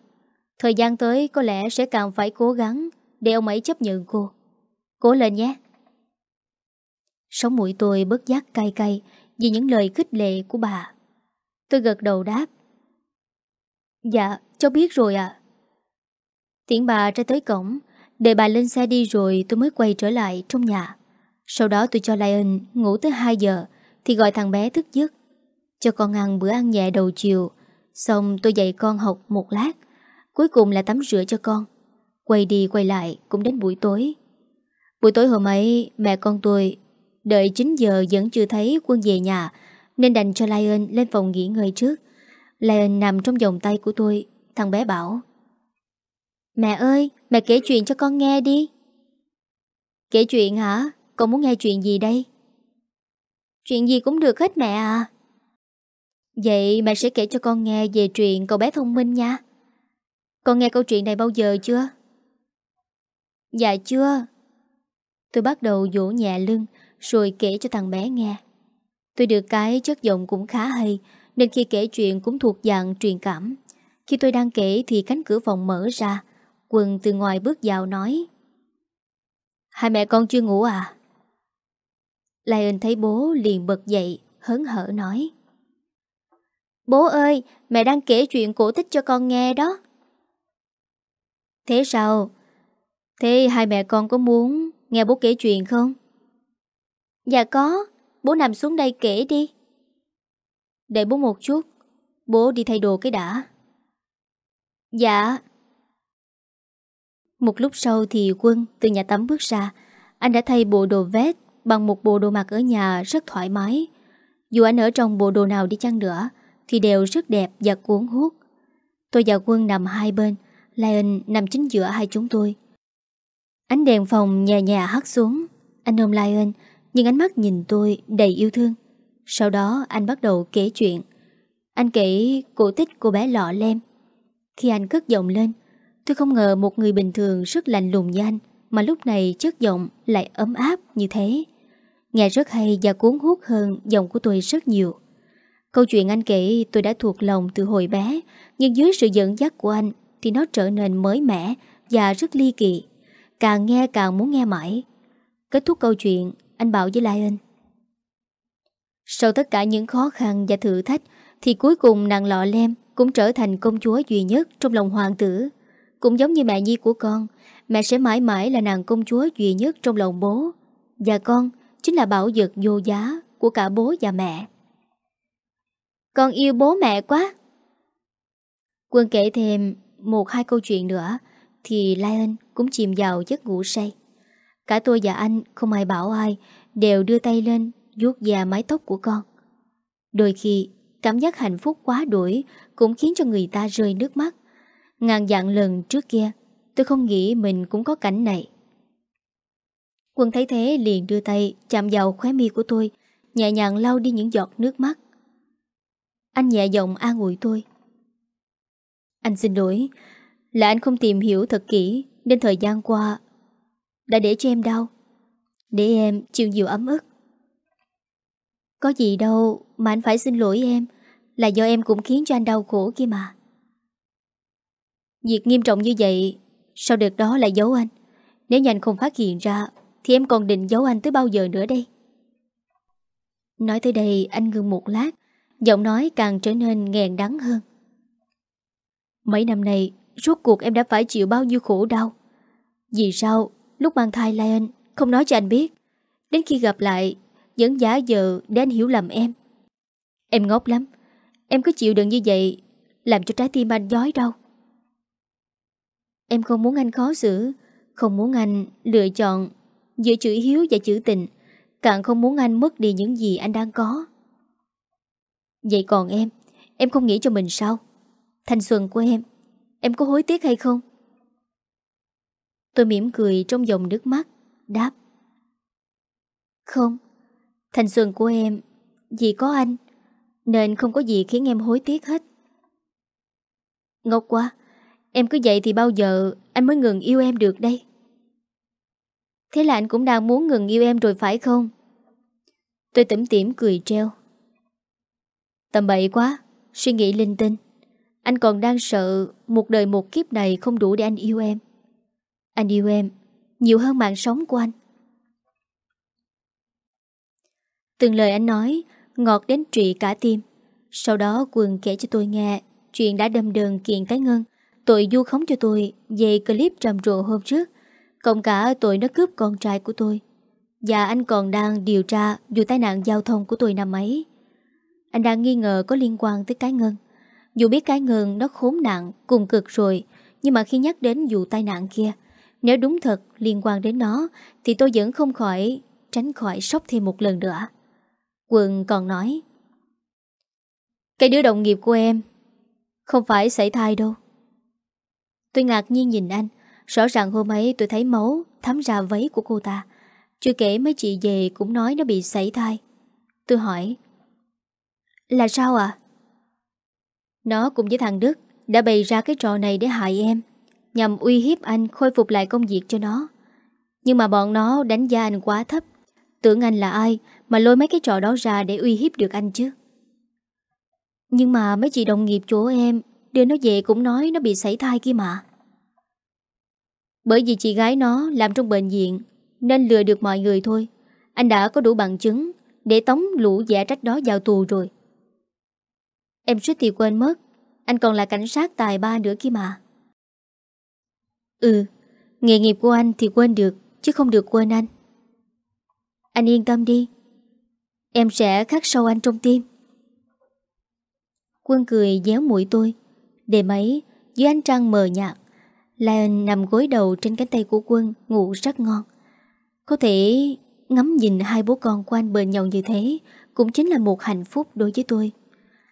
Thời gian tới có lẽ sẽ càng phải cố gắng Để ông ấy chấp nhận cô. Cố lên nhé. Sống mũi tôi bớt giác cay cay Vì những lời khích lệ của bà. Tôi gật đầu đáp. Dạ cháu biết rồi ạ. Tiễn bà ra tới cổng, Đợi bà lên xe đi rồi tôi mới quay trở lại trong nhà. Sau đó tôi cho Lion ngủ tới 2 giờ Thì gọi thằng bé thức giấc. Cho con ăn bữa ăn nhẹ đầu chiều, Xong tôi dạy con học một lát. Cuối cùng là tắm rửa cho con. Quay đi quay lại cũng đến buổi tối. Buổi tối hôm ấy, Mẹ con tôi Đợi 9 giờ vẫn chưa thấy quân về nhà Nên đành cho Lion lên phòng nghỉ ngơi trước Lion nằm trong vòng tay của tôi Thằng bé bảo Mẹ ơi, mẹ kể chuyện cho con nghe đi. Kể chuyện hả? Con muốn nghe chuyện gì đây? Chuyện gì cũng được hết mẹ à. Vậy mẹ sẽ kể cho con nghe về chuyện cậu bé thông minh nha. Con nghe câu chuyện này bao giờ chưa? Dạ chưa. Tôi bắt đầu vỗ nhẹ lưng rồi kể cho thằng bé nghe. Tôi được cái chất giọng cũng khá hay, nên khi kể chuyện cũng thuộc dạng truyền cảm. Khi tôi đang kể thì cánh cửa phòng mở ra, quần từ ngoài bước vào nói, Hai mẹ con chưa ngủ à? Lion thấy bố liền bật dậy, Hớn hở nói, Bố ơi, Mẹ đang kể chuyện cổ tích cho con nghe đó Thế sao? Thế hai mẹ con có muốn Nghe bố kể chuyện không? Dạ có, Bố nằm xuống đây kể đi. Đợi bố một chút, Bố đi thay đồ cái đã. Dạ. Một lúc sau thì Quân từ nhà tắm bước ra. Anh đã thay bộ đồ vest Bằng một bộ đồ mặc ở nhà rất thoải mái. Dù anh ở trong bộ đồ nào đi chăng nữa, Thì đều rất đẹp và cuốn hút. Tôi và Quân nằm hai bên, Lion nằm chính giữa hai chúng tôi. Ánh đèn phòng nhẹ nhẹ hắt xuống. Anh ôm Lion nhưng ánh mắt nhìn tôi đầy yêu thương. Sau đó, anh bắt đầu kể chuyện. Anh kể cổ tích cô bé lọ lem. Khi anh cất giọng lên, Tôi không ngờ một người bình thường rất lạnh lùng như anh, Mà lúc này chất giọng lại ấm áp như thế. Nghe rất hay và cuốn hút hơn giọng của tôi rất nhiều. Câu chuyện anh kể tôi đã thuộc lòng từ hồi bé, Nhưng dưới sự dẫn dắt của anh Thì nó trở nên mới mẻ Và rất ly kỳ. Càng nghe càng muốn nghe mãi. Kết thúc câu chuyện anh bảo với Lion Sau tất cả những khó khăn và thử thách, Thì cuối cùng nàng lọ lem Cũng trở thành công chúa duy nhất Trong lòng hoàng tử. Cũng giống như mẹ Nhi của con, Mẹ sẽ mãi mãi là nàng công chúa duy nhất trong lòng bố. Và con chính là bảo vật vô giá của cả bố và mẹ. Con yêu bố mẹ quá! Quân kể thêm một hai câu chuyện nữa, Thì Lion cũng chìm vào giấc ngủ say. Cả tôi và anh, không ai bảo ai, Đều đưa tay lên, vuốt da mái tóc của con. Đôi khi, cảm giác hạnh phúc quá đuổi Cũng khiến cho người ta rơi nước mắt. Ngàn dạng lần trước kia, Tôi không nghĩ mình cũng có cảnh này. Quân thấy thế liền đưa tay chạm vào khóe mi của tôi, Nhẹ nhàng lau đi những giọt nước mắt. Anh nhẹ giọng an ủi tôi. Anh xin lỗi, Là anh không tìm hiểu thật kỹ, Nên thời gian qua đã để cho em đau, Để em chịu nhiều ấm ức. Có gì đâu Mà anh phải xin lỗi em, Là do em cũng khiến cho anh đau khổ kia mà. Việc nghiêm trọng như vậy Sao đợt đó lại giấu anh. Nếu nhanh không phát hiện ra, Thì em còn định giấu anh tới bao giờ nữa đây? Nói tới đây, anh ngừng một lát, Giọng nói càng trở nên nghèn đắng hơn. Mấy năm nay, Rốt cuộc em đã phải chịu bao nhiêu khổ đau? Vì sao Lúc mang thai, Lion, Không nói cho anh biết. Đến khi gặp lại, Vẫn giả vờ để anh hiểu lầm em. Em ngốc lắm. Em cứ chịu đựng như vậy, Làm cho trái tim anh dối đau. Em không muốn anh khó xử, Không muốn anh lựa chọn Giữa chữ hiếu và chữ tình, Càng không muốn anh mất đi những gì anh đang có. Vậy còn em? Em không nghĩ cho mình sao? Thanh xuân của em Em có hối tiếc hay không? Tôi mỉm cười trong dòng nước mắt Đáp Không Thanh xuân của em Vì có anh Nên không có gì khiến em hối tiếc hết Ngốc quá Em cứ vậy thì bao giờ anh mới ngừng yêu em được đây? Thế là anh cũng đang muốn ngừng yêu em rồi phải không? Tôi tẩm tỉm cười treo. Tầm bậy quá, suy nghĩ linh tinh. Anh còn đang sợ một đời một kiếp này không đủ để anh yêu em. Anh yêu em nhiều hơn mạng sống của anh. Từng lời anh nói, ngọt đến trị cả tim. Sau đó quần kể cho tôi nghe chuyện đã đâm đơn kiện cái ngân, Tội du khống cho tôi về clip trầm rộ hôm trước, Cộng cả tội nó cướp con trai của tôi Và anh còn đang điều tra vụ tai nạn giao thông của tôi năm ấy Anh đang nghi ngờ có liên quan tới cái ngân Dù biết cái ngân nó khốn nạn, cùng cực rồi, Nhưng mà khi nhắc đến vụ tai nạn kia nếu đúng thật liên quan đến nó, Thì tôi vẫn không khỏi, tránh khỏi sốc thêm một lần nữa. Quân còn nói, Cái đứa đồng nghiệp của em Không phải xảy thai đâu. Tôi ngạc nhiên nhìn anh. Rõ ràng hôm ấy tôi thấy máu Thấm ra váy của cô ta. Chưa kể mấy chị về cũng nói nó bị sảy thai. Tôi hỏi, Là sao à Nó cùng với thằng Đức Đã bày ra cái trò này để hại em. Nhằm uy hiếp anh khôi phục lại công việc cho nó. Nhưng mà bọn nó đánh giá anh quá thấp. Tưởng anh là ai Mà lôi mấy cái trò đó ra để uy hiếp được anh chứ? Nhưng mà mấy chị đồng nghiệp chỗ em Đưa nó về cũng nói nó bị sảy thai kia mà. Bởi vì chị gái nó làm trong bệnh viện Nên lừa được mọi người thôi. Anh đã có đủ bằng chứng Để tống lũ giả trách đó vào tù rồi. Em suýt thì quên mất, Anh còn là cảnh sát tài ba nữa kia mà. Ừ Nghề nghiệp của anh thì quên được Chứ không được quên anh Anh yên tâm đi Em sẽ khắc sâu anh trong tim Quân cười déo mũi tôi Đề máy dưới ánh trăng mờ nhạt, Lion nằm gối đầu trên cánh tay của quân ngủ rất ngon. Có thể ngắm nhìn hai bố con của anh bên nhau như thế cũng chính là một hạnh phúc đối với tôi.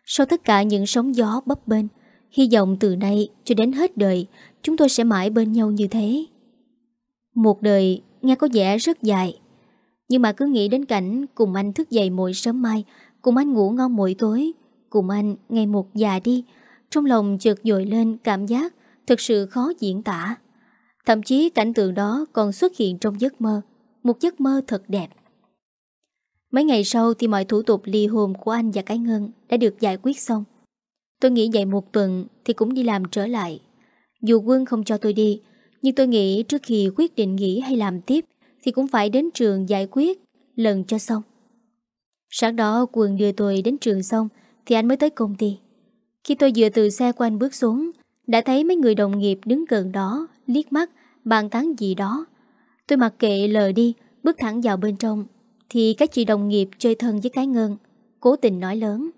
Sau tất cả những sóng gió bấp bênh, hy vọng từ nay cho đến hết đời chúng tôi sẽ mãi bên nhau như thế. Một đời nghe có vẻ rất dài, nhưng mà cứ nghĩ đến cảnh cùng anh thức dậy mỗi sớm mai, cùng anh ngủ ngon mỗi tối, cùng anh ngày một già đi, trong lòng chợt dội lên cảm giác thật sự khó diễn tả Thậm chí cảnh tượng đó còn xuất hiện trong giấc mơ Một giấc mơ thật đẹp Mấy ngày sau thì mọi thủ tục ly hôn của anh và cái Ngân đã được giải quyết xong. Tôi nghĩ vậy một tuần thì cũng đi làm trở lại. Dù quân không cho tôi đi, nhưng tôi nghĩ trước khi quyết định nghỉ hay làm tiếp thì cũng phải đến trường giải quyết lần cho xong. Sáng đó quân đưa tôi đến trường xong thì anh mới tới công ty. Khi tôi vừa từ xe của anh bước xuống Đã thấy mấy người đồng nghiệp đứng gần đó Liếc mắt, bàn tán gì đó Tôi mặc kệ lờ đi Bước thẳng vào bên trong Thì các chị đồng nghiệp chơi thân với cái ngân Cố tình nói lớn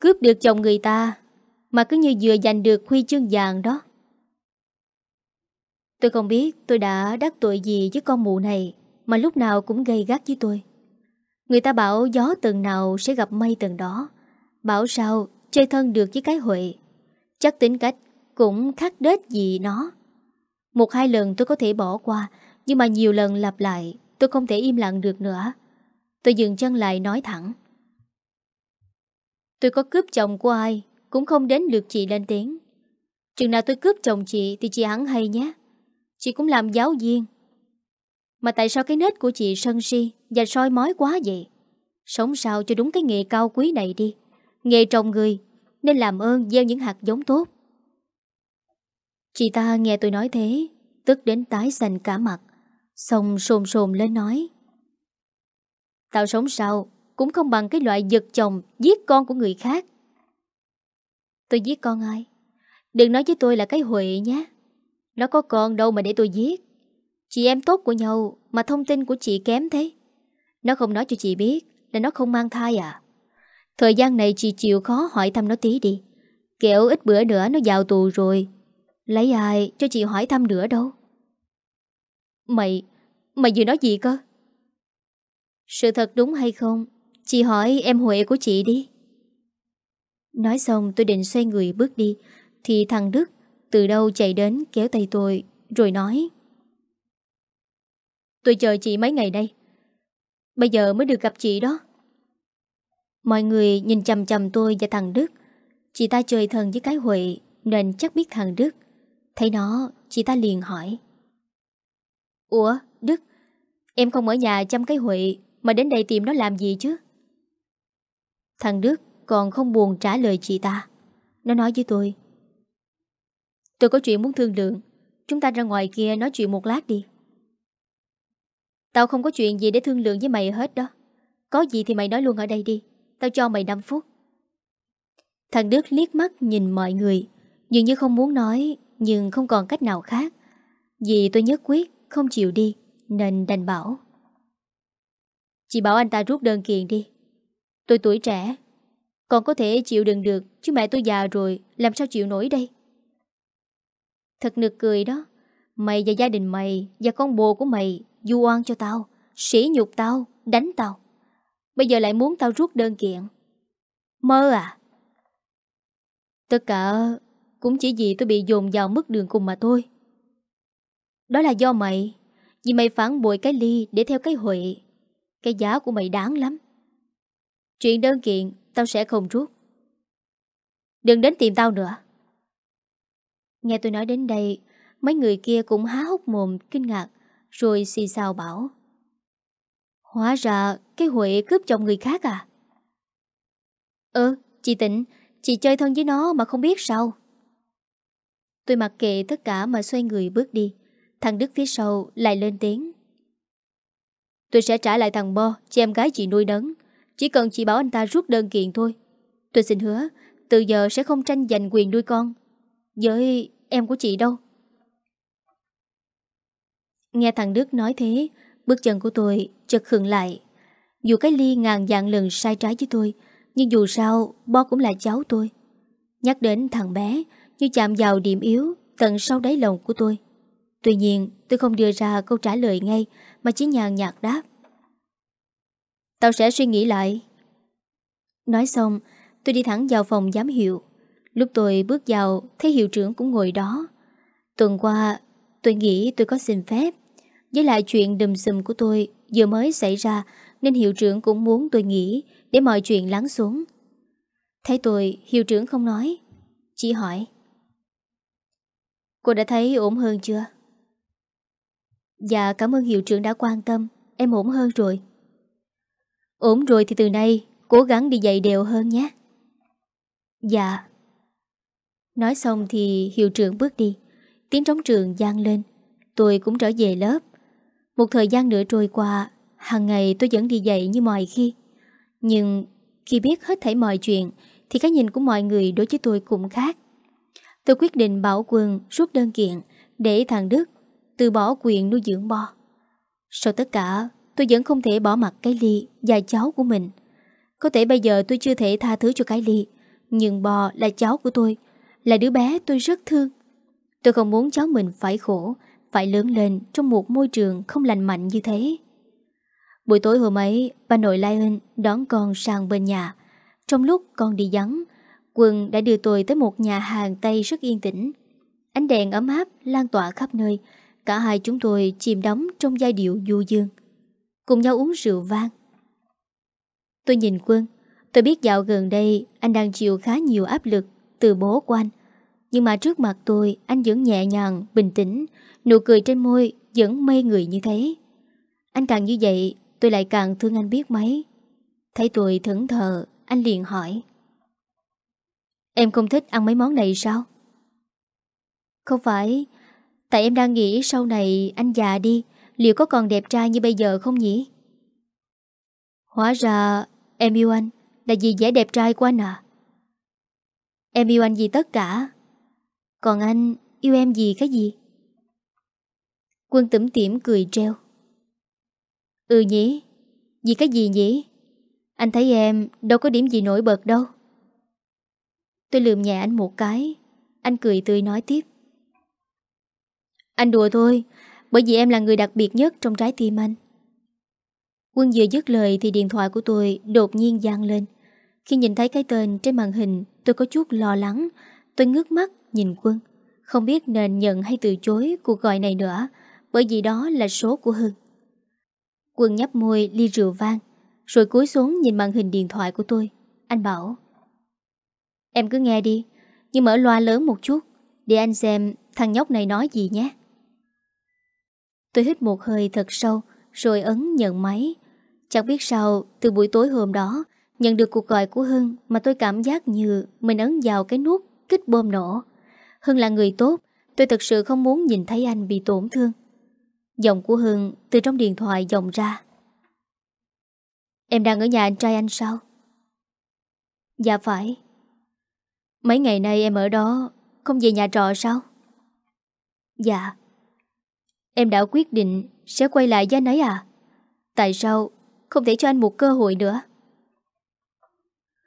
Cướp được chồng người ta, Mà cứ như vừa giành được huy chương vàng đó. Tôi không biết tôi đã đắc tội gì với con mụ này, Mà lúc nào cũng gây gắt với tôi. Người ta bảo gió từng nào sẽ gặp mây từng đó, Bảo sao chơi thân được với cái Huệ. Chắc tính cách cũng khắc đết gì nó. Một hai lần tôi có thể bỏ qua, Nhưng mà nhiều lần lặp lại, Tôi không thể im lặng được nữa. Tôi dừng chân lại nói thẳng. Tôi có cướp chồng của ai, Cũng không đến lượt chị lên tiếng. Chừng nào tôi cướp chồng chị Thì chị hẳn hay nhé. Chị cũng làm giáo viên. Mà tại sao cái nết của chị sân si Và soi mói quá vậy? Sống sao cho đúng cái nghề cao quý này đi. Nghề trồng người, Nên làm ơn gieo những hạt giống tốt. Chị ta nghe tôi nói thế, Tức đến tái xanh cả mặt, Xong sồn sồn lên nói. Tao sống sao cũng không bằng cái loại giật chồng Giết con của người khác. Tôi giết con ai? Đừng nói với tôi là cái Huệ nhé. Nó có con đâu mà để tôi giết. Chị em tốt của nhau Mà thông tin của chị kém thế. Nó không nói cho chị biết Là nó không mang thai à. Thời gian này chị chịu khó hỏi thăm nó tí đi. Kẹo ít bữa nữa nó vào tù rồi. Lấy ai cho chị hỏi thăm nữa đâu? Mày Mày vừa nói gì cơ? Sự thật đúng hay không? Chị hỏi em Huệ của chị đi. Nói xong, tôi định xoay người bước đi, Thì thằng Đức Từ đâu chạy đến kéo tay tôi, Rồi nói, Tôi chờ chị mấy ngày đây. Bây giờ mới được gặp chị đó. Mọi người nhìn chầm chầm tôi và thằng Đức. Chị ta chơi thân với cái Huệ, Nên chắc biết thằng Đức. Thấy nó, Chị ta liền hỏi, Ủa, Đức, Em không ở nhà chăm cái Huệ, Mà đến đây tìm nó làm gì chứ? Thằng Đức còn không buồn trả lời chị ta. Nó nói với tôi Tôi có chuyện muốn thương lượng. Chúng ta ra ngoài kia nói chuyện một lát đi. Tao không có chuyện gì để thương lượng với mày hết đó. Có gì thì mày nói luôn ở đây đi. Tao cho mày 5 phút. Thằng Đức liếc mắt nhìn mọi người, Dường như không muốn nói, Nhưng không còn cách nào khác. Vì tôi nhất quyết không chịu đi, Nên đành bảo, Chị bảo anh ta rút đơn kiện đi. Tôi tuổi trẻ. Còn có thể chịu đựng được Chứ mẹ tôi già rồi, Làm sao chịu nổi đây? Thật nực cười đó. Mày và gia đình mày Và con bồ của mày, Du oan cho tao, Sỉ nhục tao, Đánh tao. Bây giờ lại muốn tao rút đơn kiện. Mơ à? Tất cả Cũng chỉ vì tôi bị dồn vào mức đường cùng mà thôi. Đó là do mày. Vì mày phản bội cái ly Để theo cái huệ. Cái giá của mày đáng lắm. Chuyện đơn kiện, Tao sẽ không rút. Đừng đến tìm tao nữa. Nghe tôi nói đến đây, Mấy người kia cũng há hốc mồm, kinh ngạc, Rồi xì xào bảo. Hóa ra, cái Huệ cướp chồng người khác à? Ừ chị Tịnh, Chị chơi thân với nó mà không biết sao? Tôi mặc kệ tất cả mà xoay người bước đi. Thằng Đức phía sau lại lên tiếng. Tôi sẽ trả lại thằng Bo Cho em gái chị nuôi nấng. Chỉ cần chị bảo anh ta rút đơn kiện thôi. Tôi xin hứa, Từ giờ sẽ không tranh giành quyền nuôi con. Với em của chị đâu? Nghe thằng Đức nói thế, Bước chân của tôi chợt khựng lại. Dù cái ly ngàn dạng lần sai trái với tôi, Nhưng dù sao, Bo cũng là cháu tôi. Nhắc đến thằng bé, Như chạm vào điểm yếu, Tận sau đáy lòng của tôi. Tuy nhiên, tôi không đưa ra câu trả lời ngay, Mà chỉ nhàn nhạt đáp. Tao sẽ suy nghĩ lại. Nói xong, Tôi đi thẳng vào phòng giám hiệu. Lúc tôi bước vào, Thấy hiệu trưởng cũng ngồi đó. Tuần qua, tôi nghĩ tôi có xin phép. Với lại chuyện đùm xùm của tôi Vừa mới xảy ra, Nên hiệu trưởng cũng muốn tôi nghỉ Để mọi chuyện lắng xuống. Thấy tôi, hiệu trưởng không nói. Chỉ hỏi. Cô đã thấy ổn hơn chưa? Dạ cảm ơn hiệu trưởng đã quan tâm. Em ổn hơn rồi. Ổn rồi thì từ nay, Cố gắng đi dạy đều hơn nhé. Dạ. Nói xong thì hiệu trưởng bước đi. Tiếng trống trường gian lên. Tôi cũng trở về lớp. Một thời gian nữa trôi qua, hàng ngày tôi vẫn đi dạy như mọi khi. Nhưng khi biết hết thảy mọi chuyện, Thì cái nhìn của mọi người đối với tôi cũng khác. Tôi quyết định bảo quân rút đơn kiện Để thằng Đức từ bỏ quyền nuôi dưỡng Bo. Sau tất cả tôi vẫn không thể bỏ mặt cái ly và cháu của mình. Có thể bây giờ tôi chưa thể tha thứ cho cái ly, Nhưng bò là cháu của tôi, Là đứa bé tôi rất thương. Tôi không muốn cháu mình phải khổ, Phải lớn lên trong một môi trường không lành mạnh như thế. Buổi tối hôm ấy, Bà nội lion đón con sang bên nhà. Trong lúc con đi vắng, Quân đã đưa tôi tới một nhà hàng Tây rất yên tĩnh. Ánh đèn ấm áp lan tỏa khắp nơi, Cả hai chúng tôi chìm đắm trong giai điệu du dương. Cùng nhau uống rượu vang. Tôi nhìn Quân. Tôi biết dạo gần đây anh đang chịu khá nhiều áp lực từ bố của anh. Nhưng mà trước mặt tôi anh vẫn nhẹ nhàng, bình tĩnh. Nụ cười trên môi vẫn mê người như thế. Anh càng như vậy tôi lại càng thương anh biết mấy. Thấy tôi thẫn thờ Anh liền hỏi. Em không thích ăn mấy món này sao? Không phải. Tại em đang nghĩ sau này anh già đi Liệu có còn đẹp trai như bây giờ không nhỉ? Hóa ra, em yêu anh Là vì vẻ đẹp trai của anh à Em yêu anh vì tất cả. Còn anh yêu em vì cái gì? Quân tẩm tiểm cười treo. Ừ nhỉ, Vì cái gì nhỉ? Anh thấy em đâu có điểm gì nổi bật đâu. Tôi lườm nhẹ anh một cái, Anh cười tươi nói tiếp. Anh đùa thôi bởi vì em là người đặc biệt nhất trong trái tim anh. Quân vừa dứt lời Thì điện thoại của tôi đột nhiên gian lên. Khi nhìn thấy cái tên trên màn hình, Tôi có chút lo lắng. Tôi ngước mắt nhìn Quân. Không biết nên nhận hay từ chối cuộc gọi này nữa, Bởi vì đó là số của Hưng. Quân nhấp môi ly rượu vang, Rồi cúi xuống nhìn màn hình điện thoại của tôi. Anh bảo, Em cứ nghe đi, Nhưng mở loa lớn một chút, Để anh xem thằng nhóc này nói gì nhé. Tôi hít một hơi thật sâu, Rồi ấn nhận máy. Chẳng biết sao, từ buổi tối hôm đó, Nhận được cuộc gọi của Hưng Mà tôi cảm giác như mình ấn vào cái nút Kích bom nổ. Hưng là người tốt, Tôi thật sự không muốn nhìn thấy anh bị tổn thương. Giọng của Hưng từ trong điện thoại dòng ra. Em đang ở nhà anh trai anh sao? Dạ phải. Mấy ngày nay em ở đó, Không về nhà trọ sao? Dạ. Em đã quyết định sẽ quay lại với anh ấy à? Tại sao không thể cho anh một cơ hội nữa?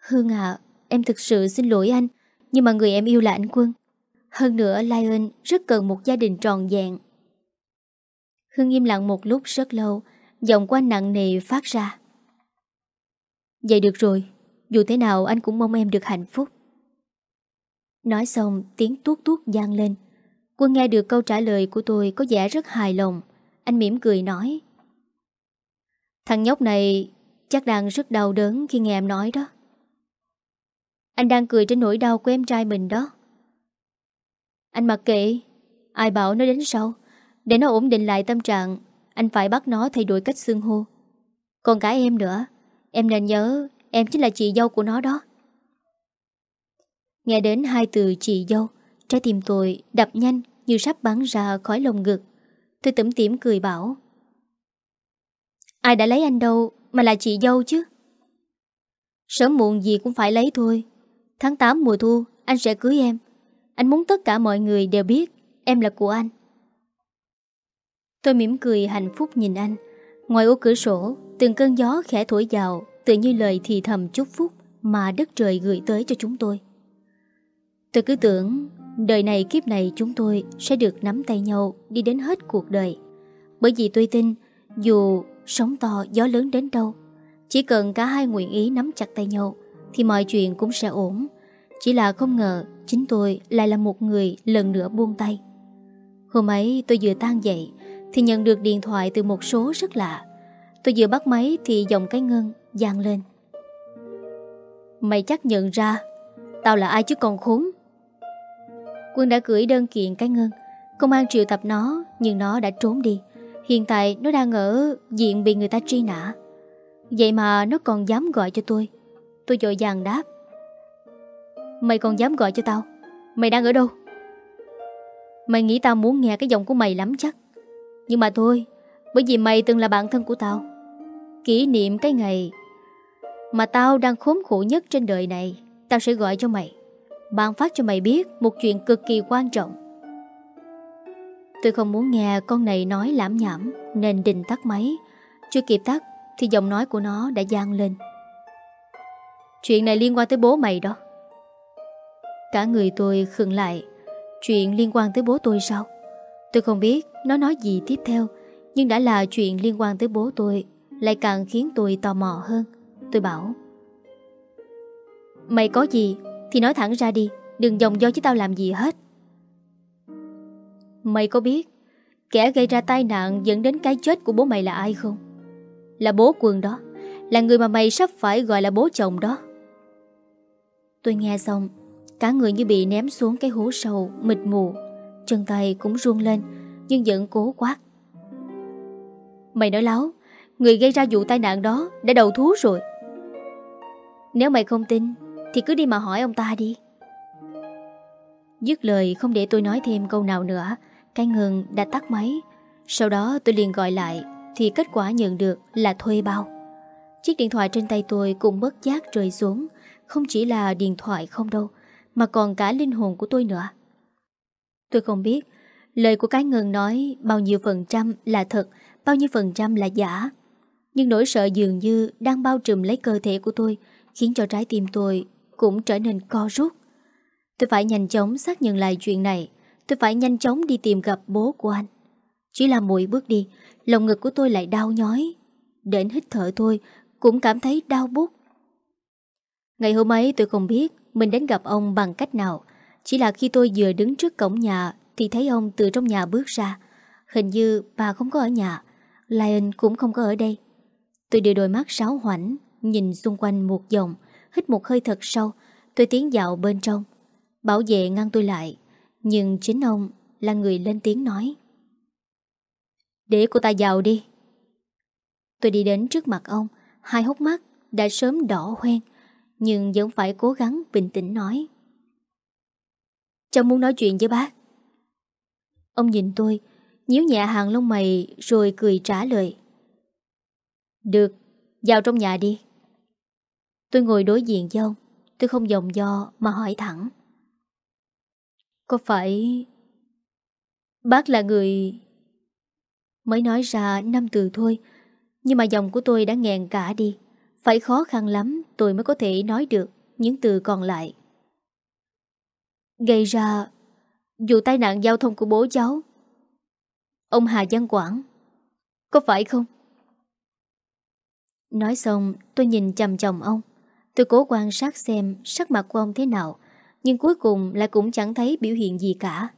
Hương à Em thực sự xin lỗi anh, Nhưng mà người em yêu là anh Quân. Hơn nữa, Lion rất cần một gia đình tròn vẹn. Hương im lặng một lúc rất lâu, Giọng của anh nặng nề phát ra. Vậy được rồi, Dù thế nào anh cũng mong em được hạnh phúc. Nói xong, tiếng tuốt tuốt gian lên. Quân nghe được câu trả lời của tôi Có vẻ rất hài lòng. Anh mỉm cười nói. Thằng nhóc này chắc đang rất đau đớn khi nghe em nói đó. Anh đang cười trên nỗi đau của em trai mình đó. Anh mặc kệ, Ai bảo nó đến sau. Để nó ổn định lại tâm trạng, Anh phải bắt nó thay đổi cách xương hô. Còn cả em nữa, Em nên nhớ em chính là chị dâu của nó đó. Nghe đến hai từ chị dâu, Trái tim tôi đập nhanh. Như sắp bắn ra khỏi lồng ngực. Tôi tẩm tiểm cười bảo, Ai đã lấy anh đâu, Mà là chị dâu chứ? Sớm muộn gì cũng phải lấy thôi. Tháng 8 mùa thu, Anh sẽ cưới em. Anh muốn tất cả mọi người đều biết Em là của anh. Tôi mỉm cười hạnh phúc nhìn anh. Ngoài ô cửa sổ, Từng cơn gió khẽ thổi vào Tự như lời thì thầm chúc phúc Mà đất trời gửi tới cho chúng tôi. Tôi cứ tưởng Đời này kiếp này chúng tôi Sẽ được nắm tay nhau Đi đến hết cuộc đời. Bởi vì tôi tin, Dù sóng to, gió lớn đến đâu, Chỉ cần cả hai nguyện ý nắm chặt tay nhau, Thì mọi chuyện cũng sẽ ổn. Chỉ là không ngờ Chính tôi lại là một người lần nữa buông tay. Hôm ấy tôi vừa tan dậy, thì nhận được điện thoại từ một số rất lạ. Tôi vừa bắt máy thì giọng cái ngân gian lên. Mày chắc nhận ra Tao là ai chứ còn khốn Quân đã gửi đơn kiện cái ngân Công an triệu tập nó, Nhưng nó đã trốn đi. Hiện tại nó đang ở diện bị người ta truy nã. Vậy mà nó còn dám gọi cho tôi. Tôi dội dàng đáp. Mày còn dám gọi cho tao? Mày đang ở đâu? Mày nghĩ tao muốn nghe cái giọng của mày lắm chắc. Nhưng mà thôi, Bởi vì mày từng là bạn thân của tao. Kỷ niệm cái ngày Mà tao đang khốn khổ nhất trên đời này, Tao sẽ gọi cho mày. Ban phát cho mày biết Một chuyện cực kỳ quan trọng. Tôi không muốn nghe con này nói lãm nhảm, Nên định tắt máy. Chưa kịp tắt, Thì giọng nói của nó đã gian lên. Chuyện này liên quan tới bố mày đó. Cả người tôi khừng lại. Chuyện liên quan tới bố tôi sao? Tôi không biết nó nói gì tiếp theo, Nhưng đã là chuyện liên quan tới bố tôi, Lại càng khiến tôi tò mò hơn. Tôi bảo, Mày có gì? Thì nói thẳng ra đi, Đừng dòng do với tao làm gì hết. Mày có biết, Kẻ gây ra tai nạn dẫn đến cái chết của bố mày là ai không? Là bố Quân đó, Là người mà mày sắp phải gọi là bố chồng đó. Tôi nghe xong, Cả người như bị ném xuống cái hố sâu, Mịt mù. Chân tay cũng run lên, Nhưng vẫn cố quát. Mày nói láo, Người gây ra vụ tai nạn đó đã đầu thú rồi. Nếu mày không tin thì cứ đi mà hỏi ông ta đi. Dứt lời, không để tôi nói thêm câu nào nữa. Cái ngừng đã tắt máy. Sau đó tôi liền gọi lại, Thì kết quả nhận được là thuê bao. Chiếc điện thoại trên tay tôi cũng bất giác rơi xuống. Không chỉ là điện thoại không đâu, Mà còn cả linh hồn của tôi nữa. Tôi không biết Lời của cái ngừng nói bao nhiêu phần trăm là thật, Bao nhiêu phần trăm là giả. Nhưng nỗi sợ dường như đang bao trùm lấy cơ thể của tôi, Khiến cho trái tim tôi cũng trở nên co rút. Tôi phải nhanh chóng xác nhận lại chuyện này. Tôi phải nhanh chóng đi tìm gặp bố của anh. Chỉ là mỗi bước đi, Lòng ngực của tôi lại đau nhói. Đến hít thở thôi, Cũng cảm thấy đau bút Ngày hôm ấy tôi không biết Mình đến gặp ông bằng cách nào. Chỉ là khi tôi vừa đứng trước cổng nhà Thì thấy ông từ trong nhà bước ra. Hình như bà không có ở nhà. Lion cũng không có ở đây. Tôi đưa đôi mắt sáo hoảnh Nhìn xung quanh một vòng Hít một hơi thật sâu, Tôi tiến vào bên trong. Bảo vệ ngăn tôi lại, Nhưng chính ông là người lên tiếng nói. Để cô ta vào đi. Tôi đi đến trước mặt ông, Hai hốc mắt đã sớm đỏ hoen Nhưng vẫn phải cố gắng bình tĩnh nói. Cháu muốn nói chuyện với bác. Ông nhìn tôi, nhíu nhẹ hàng lông mày Rồi cười trả lời. Được, Vào trong nhà đi. Tôi ngồi đối diện với ông. Tôi không dòng do mà hỏi thẳng. Có phải... Bác là người... Mới nói ra năm từ thôi, Nhưng mà dòng của tôi đã nghẹn cả đi. Phải khó khăn lắm tôi mới có thể nói được những từ còn lại. Gây ra vụ tai nạn giao thông của bố cháu. Ông Hà Văn Quảng. Có phải không? Nói xong, tôi nhìn chầm chồng ông. Tôi cố quan sát xem sắc mặt của ông thế nào, nhưng cuối cùng lại cũng chẳng thấy biểu hiện gì cả.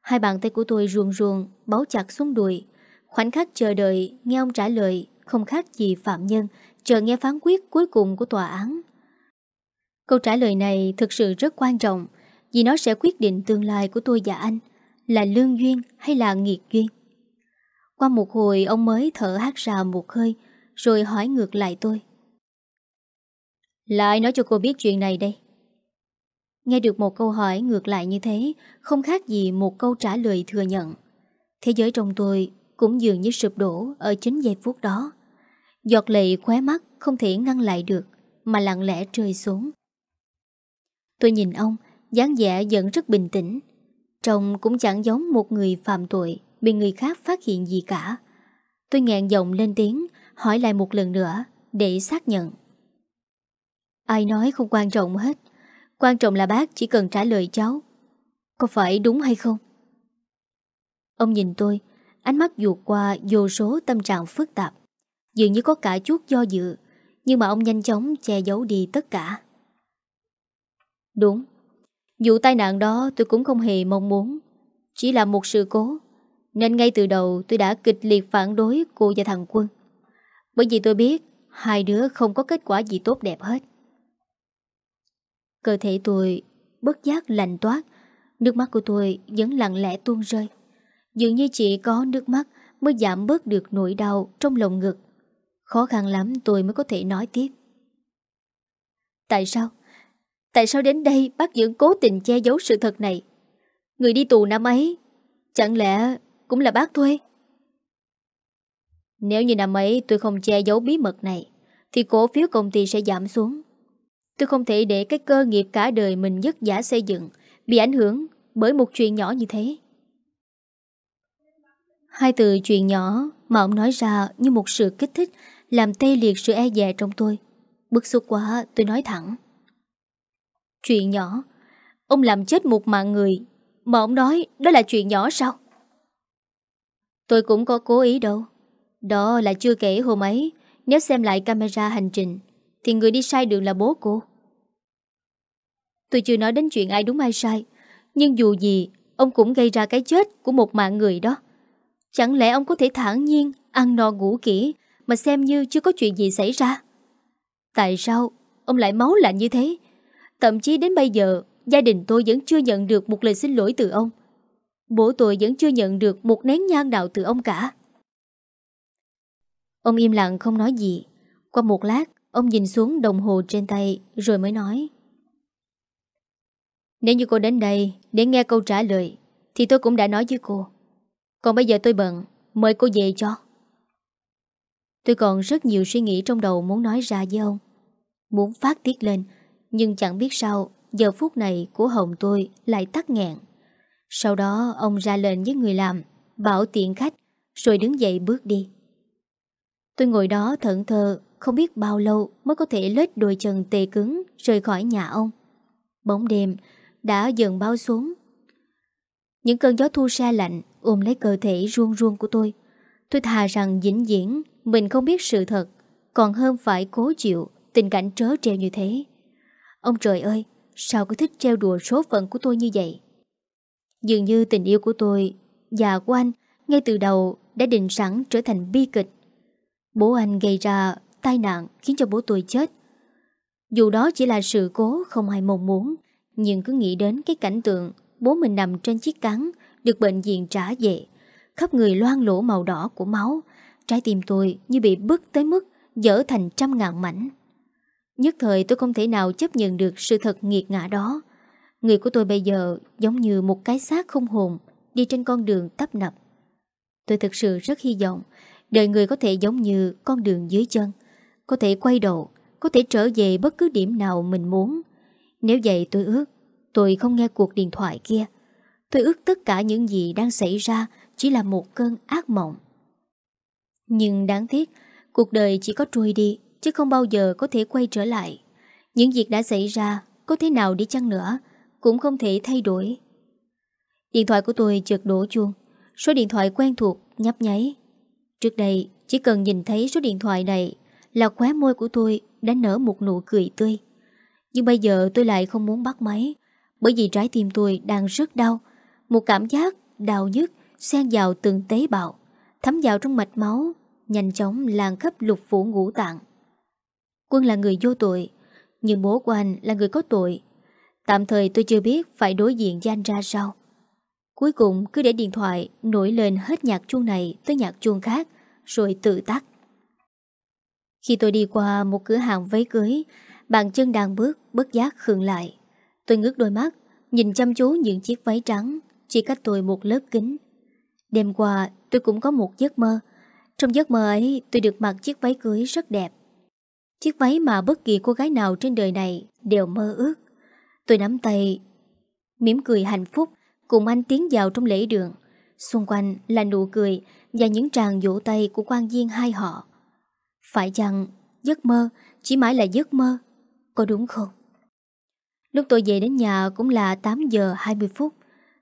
Hai bàn tay của tôi ruồn ruồn, bấu chặt xuống đùi. Khoảnh khắc chờ đợi, nghe ông trả lời, Không khác gì phạm nhân, Chờ nghe phán quyết cuối cùng của tòa án. Câu trả lời này thực sự rất quan trọng, Vì nó sẽ quyết định tương lai của tôi và anh, Là lương duyên hay là nghiệt duyên. Qua một hồi, ông mới thở hát ra một hơi, Rồi hỏi ngược lại tôi. Là ai nói cho cô biết chuyện này đây. Nghe được một câu hỏi ngược lại như thế, Không khác gì một câu trả lời thừa nhận. Thế giới trong tôi Cũng dường như sụp đổ Ở chính giây phút đó. Giọt lệ khóe mắt không thể ngăn lại được, Mà lặng lẽ rơi xuống. Tôi nhìn ông, dáng vẻ vẫn rất bình tĩnh. Trông cũng chẳng giống một người phạm tội Bị người khác phát hiện gì cả. Tôi nghẹn giọng lên tiếng, Hỏi lại một lần nữa Để xác nhận. Ai nói không quan trọng hết. Quan trọng là bác chỉ cần trả lời cháu. Có phải đúng hay không? Ông nhìn tôi, Ánh mắt vụt qua vô số tâm trạng phức tạp. Dường như có cả chút do dự, Nhưng mà ông nhanh chóng che giấu đi tất cả. Đúng. Vụ tai nạn đó tôi cũng không hề mong muốn. Chỉ là một sự cố, Nên ngay từ đầu tôi đã kịch liệt phản đối cô và thằng Quân. Bởi vì tôi biết Hai đứa không có kết quả gì tốt đẹp hết. Cơ thể tôi bất giác lạnh toát Nước mắt của tôi vẫn lặng lẽ tuôn rơi Dường như chỉ có nước mắt Mới giảm bớt được nỗi đau trong lồng ngực Khó khăn lắm tôi mới có thể nói tiếp Tại sao? Tại sao đến đây bác dưỡng cố tình che giấu sự thật này? Người đi tù năm ấy, Chẳng lẽ cũng là bác thuê? Nếu như năm ấy tôi không che giấu bí mật này, Thì cổ phiếu công ty sẽ giảm xuống Tôi không thể để cái cơ nghiệp cả đời mình dứt giả xây dựng bị ảnh hưởng bởi một chuyện nhỏ như thế. Hai từ chuyện nhỏ mà ông nói ra như một sự kích thích làm tê liệt sự e dè trong tôi. Bức xúc quá, tôi nói thẳng. Chuyện nhỏ? Ông làm chết một mạng người mà ông nói đó là chuyện nhỏ sao? Tôi cũng có cố ý đâu. Đó là chưa kể hôm ấy, nếu xem lại camera hành trình, thì người đi sai đường là bố cô. Tôi chưa nói đến chuyện ai đúng ai sai Nhưng dù gì Ông cũng gây ra cái chết của một mạng người đó Chẳng lẽ ông có thể thản nhiên Ăn no ngủ kỹ Mà xem như chưa có chuyện gì xảy ra Tại sao ông lại máu lạnh như thế? Thậm chí đến bây giờ, gia đình tôi vẫn chưa nhận được một lời xin lỗi từ ông. Bố tôi vẫn chưa nhận được một nén nhang nào từ ông cả. Ông im lặng không nói gì. Qua một lát, ông nhìn xuống đồng hồ trên tay rồi mới nói. Nếu như cô đến đây để nghe câu trả lời, thì tôi cũng đã nói với cô. Còn bây giờ tôi bận, mời cô về cho. Tôi còn rất nhiều suy nghĩ trong đầu muốn nói ra với ông. Muốn phát tiết lên, nhưng chẳng biết sao giờ phút này của Hồng tôi lại tắt nghẹn. Sau đó ông ra lệnh với người làm, bảo tiện khách, rồi đứng dậy bước đi. Tôi ngồi đó thận thờ, không biết bao lâu mới có thể lết đôi chân tê cứng rời khỏi nhà ông. Bóng đêm đã dần bao xuống. Những cơn gió thu xa lạnh ôm lấy cơ thể ruông ruông của tôi. Tôi thà rằng vĩnh diễn mình không biết sự thật, còn hơn phải cố chịu tình cảnh trớ treo như thế. Ông trời ơi, sao cứ thích treo đùa số phận của tôi như vậy? Dường như tình yêu của tôi và của anh ngay từ đầu đã định sẵn trở thành bi kịch. Bố anh gây ra tai nạn khiến cho bố tôi chết. Dù đó chỉ là sự cố không ai mong muốn, nhưng cứ nghĩ đến cái cảnh tượng bố mình nằm trên chiếc cắn được bệnh viện trả về, khắp người loang lỗ màu đỏ của máu, trái tim tôi như bị bức tới mức dở thành trăm ngàn mảnh. Nhất thời tôi không thể nào chấp nhận được sự thật nghiệt ngã đó. Người của tôi bây giờ giống như một cái xác không hồn đi trên con đường tấp nập. Tôi thực sự rất hy vọng đời người có thể giống như con đường dưới chân, có thể quay đầu, có thể trở về bất cứ điểm nào mình muốn. Nếu vậy tôi ước, tôi không nghe cuộc điện thoại kia. Tôi ước tất cả những gì đang xảy ra chỉ là một cơn ác mộng. Nhưng đáng tiếc, cuộc đời chỉ có trôi đi, chứ không bao giờ có thể quay trở lại. Những việc đã xảy ra, có thế nào đi chăng nữa, cũng không thể thay đổi. Điện thoại của tôi chợt đổ chuông, số điện thoại quen thuộc nhấp nháy. Trước đây, chỉ cần nhìn thấy số điện thoại này là khóe môi của tôi đã nở một nụ cười tươi. Nhưng bây giờ tôi lại không muốn bắt máy, bởi vì trái tim tôi đang rất đau. Một cảm giác đau nhức xen vào từng tế bào, thấm vào trong mạch máu, nhanh chóng lan khắp lục phủ ngũ tạng. Quân là người vô tội, nhưng bố của anh là người có tội. Tạm thời tôi chưa biết phải đối diện với anh ra sao. Cuối cùng cứ để điện thoại nổi lên hết nhạc chuông này tới nhạc chuông khác, rồi tự tắt. Khi tôi đi qua một cửa hàng váy cưới, bàn chân đang bước, bất giác khựng lại. Tôi ngước đôi mắt, nhìn chăm chú những chiếc váy trắng, chỉ cách tôi một lớp kính. Đêm qua, tôi cũng có một giấc mơ. Trong giấc mơ ấy, tôi được mặc chiếc váy cưới rất đẹp. Chiếc váy mà bất kỳ cô gái nào trên đời này đều mơ ước. Tôi nắm tay, mỉm cười hạnh phúc, cùng anh tiến vào trong lễ đường. Xung quanh là nụ cười và những tràng vỗ tay của quan viên hai họ. Phải chăng giấc mơ chỉ mãi là giấc mơ, có đúng không? Lúc tôi về đến nhà cũng là 8 giờ 20 phút.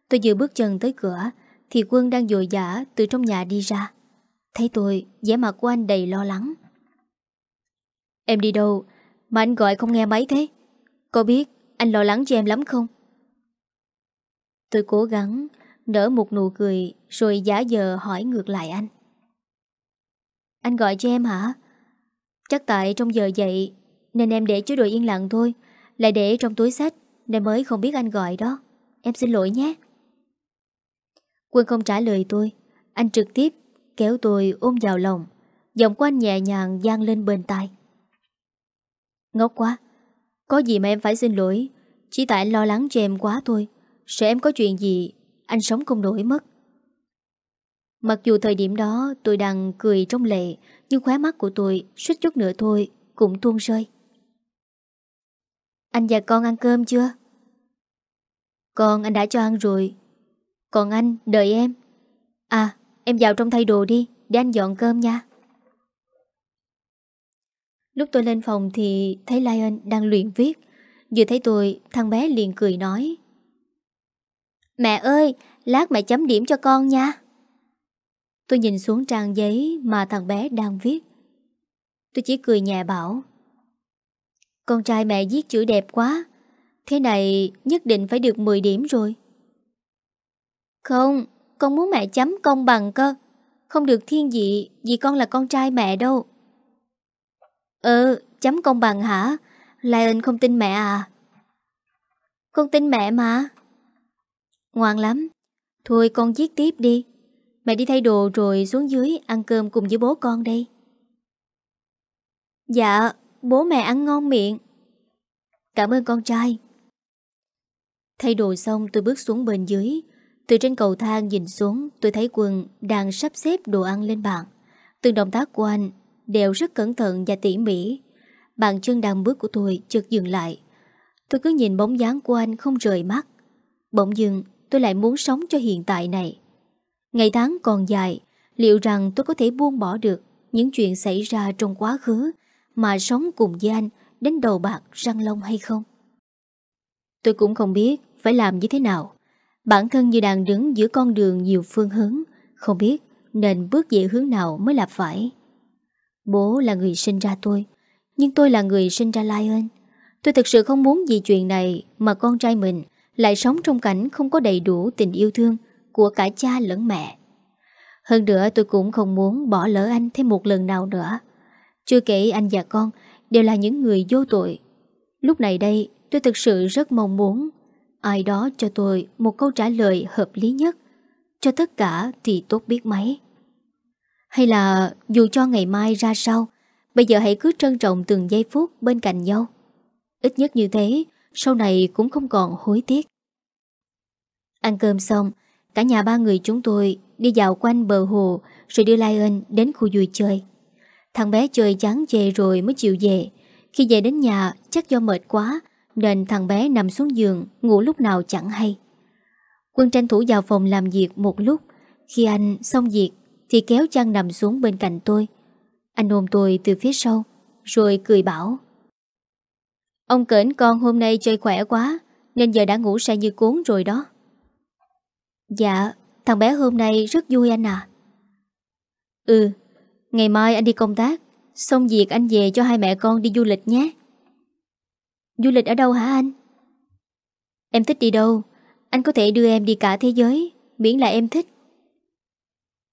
Tôi vừa bước chân tới cửa thì quân đang dội dã từ trong nhà đi ra. Thấy tôi, vẻ mặt của anh đầy lo lắng. Em đi đâu mà anh gọi không nghe máy thế? Có biết anh lo lắng cho em lắm không? Tôi cố gắng nở một nụ cười rồi giả giờ hỏi ngược lại anh. Anh gọi cho em hả? Chắc tại trong giờ dậy nên em để chế độ yên lặng thôi. Lại để trong túi sách, Nên mới không biết anh gọi đó. Em xin lỗi nhé. Quân không trả lời tôi. Anh trực tiếp kéo tôi ôm vào lòng. Giọng của anh nhẹ nhàng gian lên bên tai. Ngốc quá. Có gì mà em phải xin lỗi? Chỉ tại anh lo lắng cho em quá thôi. Sợ em có chuyện gì, Anh sống không nổi mất. Mặc dù thời điểm đó tôi đang cười trong lệ, Nhưng khóe mắt của tôi suýt chút nữa thôi Cũng tuôn rơi. Anh và con ăn cơm chưa? Con, anh đã cho ăn rồi Còn anh, đợi em À em vào trong thay đồ đi, Để anh dọn cơm nha Lúc tôi lên phòng thì thấy Lion đang luyện viết Vừa thấy tôi, thằng bé liền cười nói Mẹ ơi, Lát mẹ chấm điểm cho con nha Tôi nhìn xuống trang giấy mà thằng bé đang viết. Tôi chỉ cười nhẹ bảo. Con trai mẹ viết chữ đẹp quá. Thế này nhất định phải được 10 điểm rồi. Không, con muốn mẹ chấm công bằng cơ. Không được thiên dị vì con là con trai mẹ đâu. Ừ, chấm công bằng hả? Lion không tin mẹ à? Con tin mẹ mà. Ngoan lắm. Thôi con viết tiếp đi. Mẹ đi thay đồ rồi xuống dưới ăn cơm cùng với bố con đây. Dạ, bố mẹ ăn ngon miệng. Cảm ơn con trai. Thay đồ xong tôi bước xuống bên dưới. Từ trên cầu thang nhìn xuống tôi thấy quân đang sắp xếp đồ ăn lên bàn. Từng động tác của anh đều rất cẩn thận và tỉ mỉ. Bàn chân đang bước của tôi chợt dừng lại. Tôi cứ nhìn bóng dáng của anh không rời mắt. Bỗng dưng tôi lại muốn sống cho hiện tại này. Ngày tháng còn dài, liệu rằng tôi có thể buông bỏ được những chuyện xảy ra trong quá khứ mà sống cùng với anh đến đầu bạc răng long hay không? Tôi cũng không biết phải làm như thế nào. Bản thân như đang đứng giữa con đường nhiều phương hướng, không biết nên bước về hướng nào mới là phải. Bố là người sinh ra tôi, nhưng tôi là người sinh ra Lion. Tôi thực sự không muốn vì chuyện này mà con trai mình lại sống trong cảnh không có đầy đủ tình yêu thương của cả cha lẫn mẹ. Hơn nữa tôi cũng không muốn bỏ lỡ anh thêm một lần nào nữa. Chưa kể anh và con đều là những người vô tội. Lúc này đây tôi thực sự rất mong muốn ai đó cho tôi một câu trả lời hợp lý nhất. Cho tất cả thì tốt biết mấy. Hay là dù cho ngày mai ra sao, bây giờ hãy cứ trân trọng từng giây phút bên cạnh nhau. Ít nhất như thế, sau này cũng không còn hối tiếc. Ăn cơm xong, cả nhà ba người chúng tôi đi dạo quanh bờ hồ rồi đưa Lion đến khu vui chơi. Thằng bé chơi chán chê rồi mới chịu về. Khi về đến nhà, chắc do mệt quá, nên thằng bé nằm xuống giường, ngủ lúc nào chẳng hay. Quân tranh thủ vào phòng làm việc một lúc. Khi anh xong việc, thì kéo chăn nằm xuống bên cạnh tôi. Anh ôm tôi từ phía sau, rồi cười bảo, Ông Kển con hôm nay chơi khỏe quá, Nên giờ đã ngủ say như cuốn rồi đó Dạ Thằng bé hôm nay rất vui anh à Ừ Ngày mai anh đi công tác, Xong việc anh về cho hai mẹ con đi du lịch nhé. Du lịch ở đâu hả anh? Em thích đi đâu? Anh có thể đưa em đi cả thế giới, Miễn là em thích.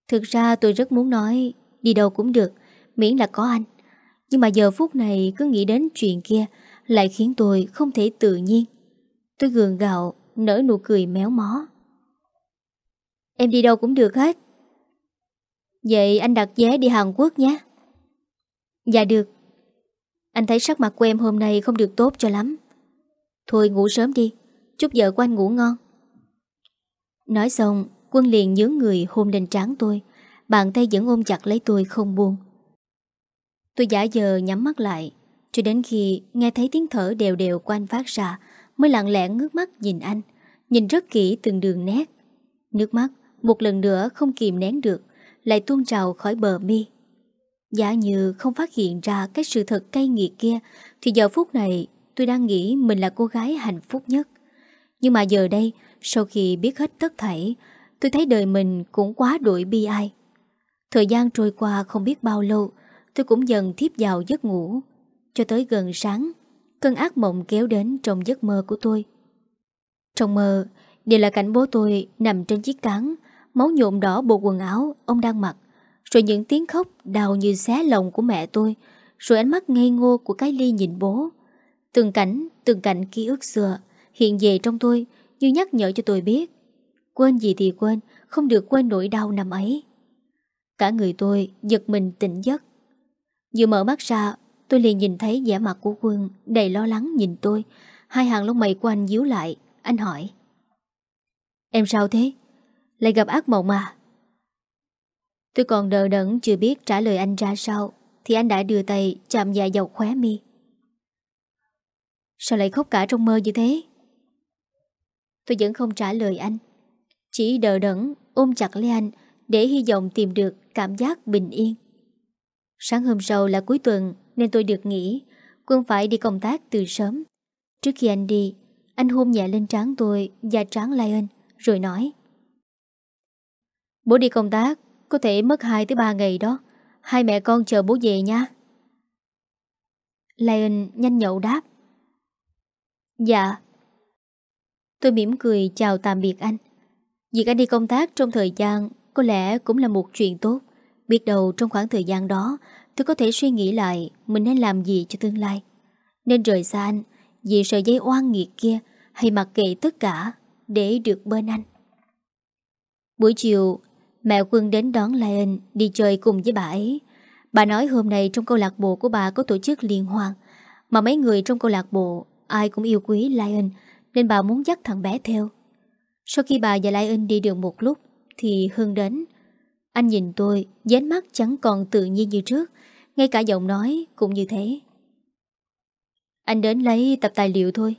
Thực ra tôi rất muốn nói, Đi đâu cũng được, Miễn là có anh. Nhưng mà giờ phút này cứ nghĩ đến chuyện kia, Lại khiến tôi không thể tự nhiên. Tôi gường gạo, Nở nụ cười méo mó. Em đi đâu cũng được hết. Vậy anh đặt vé đi Hàn Quốc nhé. Dạ được. Anh thấy sắc mặt của em hôm nay không được tốt cho lắm. Thôi ngủ sớm đi. Chúc vợ của anh ngủ ngon. Nói xong, Quân liền nhớ người hôn lên trán tôi. Bàn tay vẫn ôm chặt lấy tôi không buông. Tôi giả giờ nhắm mắt lại, Cho đến khi nghe thấy tiếng thở đều đều của anh phát ra, Mới lặng lẽ ngước mắt nhìn anh, Nhìn rất kỹ từng đường nét. Nước mắt một lần nữa không kìm nén được. Lại tuôn trào khỏi bờ mi. Giả như không phát hiện ra Cái sự thật cay nghiệt kia, Thì giờ phút này tôi đang nghĩ Mình là cô gái hạnh phúc nhất. Nhưng mà giờ đây, Sau khi biết hết tất thảy, Tôi thấy đời mình cũng quá đổi bi ai. Thời gian trôi qua không biết bao lâu, Tôi cũng dần thiếp vào giấc ngủ. Cho tới gần sáng, Cơn ác mộng kéo đến trong giấc mơ của tôi. Trong mơ Đều là cảnh bố tôi nằm trên chiếc cán Máu nhuộm đỏ bộ quần áo Ông đang mặc Rồi những tiếng khóc đau như xé lòng của mẹ tôi Rồi ánh mắt ngây ngô của cái ly nhìn bố. Từng cảnh, từng cảnh ký ức xưa Hiện về trong tôi Như nhắc nhở cho tôi biết. Quên gì thì quên Không được quên nỗi đau năm ấy. Cả người tôi giật mình tỉnh giấc. Vừa mở mắt ra Tôi liền nhìn thấy vẻ mặt của Quân Đầy lo lắng nhìn tôi. Hai hàng lông mày của anh díu lại Anh hỏi Em sao thế? Lại gặp ác mộng à? Tôi còn đờ đẫn chưa biết trả lời anh ra sao, Thì anh đã đưa tay chạm dài dọc khóe mi Sao lại khóc cả trong mơ như thế? Tôi vẫn không trả lời anh, Chỉ đờ đẫn ôm chặt lấy anh Để hy vọng tìm được cảm giác bình yên Sáng hôm sau là cuối tuần Nên tôi được nghỉ Quân phải đi công tác từ sớm Trước khi anh đi, Anh hôn nhẹ lên trán tôi Và trán Lion, Rồi nói Bố đi công tác Có thể mất 2 tới 3 ngày đó. Hai mẹ con chờ bố về nha. Lion nhanh nhậu đáp. Dạ. Tôi mỉm cười chào tạm biệt anh. Việc anh đi công tác trong thời gian Có lẽ cũng là một chuyện tốt. Biết đâu trong khoảng thời gian đó tôi có thể suy nghĩ lại mình nên làm gì cho tương lai. Nên rời xa anh vì sợi dây oan nghiệt kia hay mặc kệ tất cả để được bên anh. Buổi chiều, mẹ Quân đến đón Lion đi chơi cùng với bà ấy. Bà nói hôm nay trong câu lạc bộ của bà có tổ chức liên hoan, mà mấy người trong câu lạc bộ ai cũng yêu quý Lion nên bà muốn dắt thằng bé theo. Sau khi bà và Lion đi được một lúc thì Hưng đến. Anh nhìn tôi, dán mắt chẳng còn tự nhiên như trước, ngay cả giọng nói cũng như thế. Anh đến lấy tập tài liệu thôi.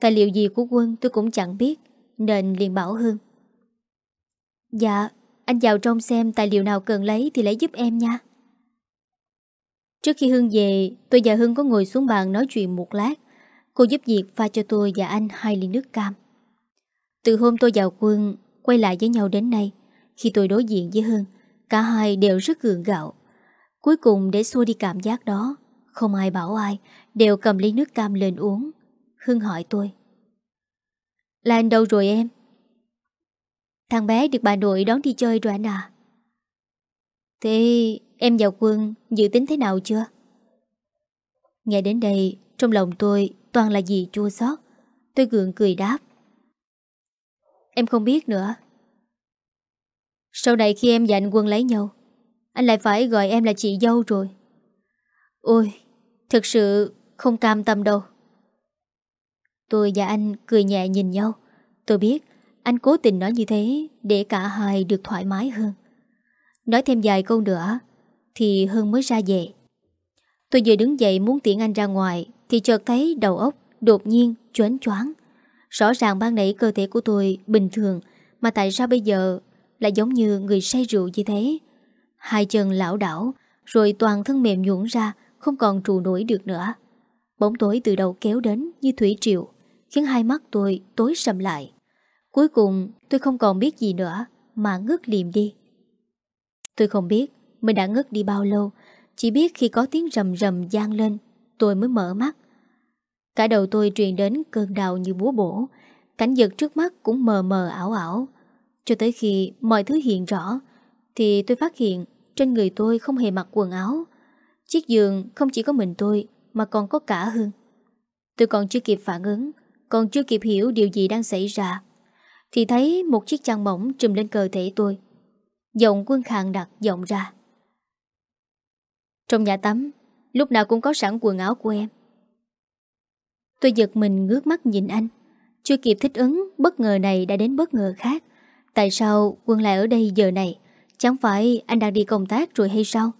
Tài liệu gì của quân tôi cũng chẳng biết, nên liền bảo Hưng. Dạ, anh vào trong xem tài liệu nào cần lấy thì lấy giúp em nha. Trước khi hương về, tôi và hương có ngồi xuống bàn nói chuyện một lát. Cô giúp việc pha cho tôi và anh hai ly nước cam. Từ hôm tôi vào quân, quay lại với nhau đến nay, khi tôi đối diện với hương cả hai đều rất gượng gạo. Cuối cùng để xua đi cảm giác đó, không ai bảo ai, đều cầm ly nước cam lên uống. hương hỏi tôi. Là anh đâu rồi em? Thằng bé được bà nội đón đi chơi rồi anh à? Thế em vào quân dự tính thế nào chưa? Nghe đến đây, trong lòng tôi toàn là gì chua xót. Tôi gượng cười đáp. Em không biết nữa. Sau này khi em và anh quân lấy nhau, anh lại phải gọi em là chị dâu rồi. Ôi, thật sự không cam tâm đâu. Tôi và anh cười nhẹ nhìn nhau. Tôi biết anh cố tình nói như thế để cả hai được thoải mái hơn. Nói thêm vài câu nữa thì Hưng mới ra về. Tôi vừa đứng dậy muốn tiễn anh ra ngoài thì chợt thấy đầu óc đột nhiên choáng choáng. Rõ ràng ban nãy cơ thể của tôi bình thường mà tại sao bây giờ lại giống như người say rượu như thế. Hai chân lão đảo, rồi toàn thân mềm nhũn ra, không còn trụ nổi được nữa. Bóng tối từ đầu kéo đến như thủy triệu khiến hai mắt tôi tối sầm lại. Cuối cùng tôi không còn biết gì nữa mà ngất liềm đi. Tôi không biết mình đã ngất đi bao lâu, chỉ biết khi có tiếng rầm rầm gian lên, tôi mới mở mắt. Cả đầu tôi truyền đến cơn đau như búa bổ, cảnh vật trước mắt cũng mờ mờ ảo ảo. Cho tới khi mọi thứ hiện rõ, thì tôi phát hiện trên người tôi không hề mặc quần áo. Chiếc giường không chỉ có mình tôi, mà còn có cả Hưng. Tôi còn chưa kịp phản ứng, còn chưa kịp hiểu điều gì đang xảy ra. Thì thấy một chiếc chăn mỏng trùm lên cơ thể tôi. Giọng quân khàn đặt giọng ra. Trong nhà tắm, lúc nào cũng có sẵn quần áo của em. Tôi giật mình ngước mắt nhìn anh. Chưa kịp thích ứng, bất ngờ này đã đến bất ngờ khác. Tại sao quân lại ở đây giờ này? Chẳng phải anh đang đi công tác rồi hay sao?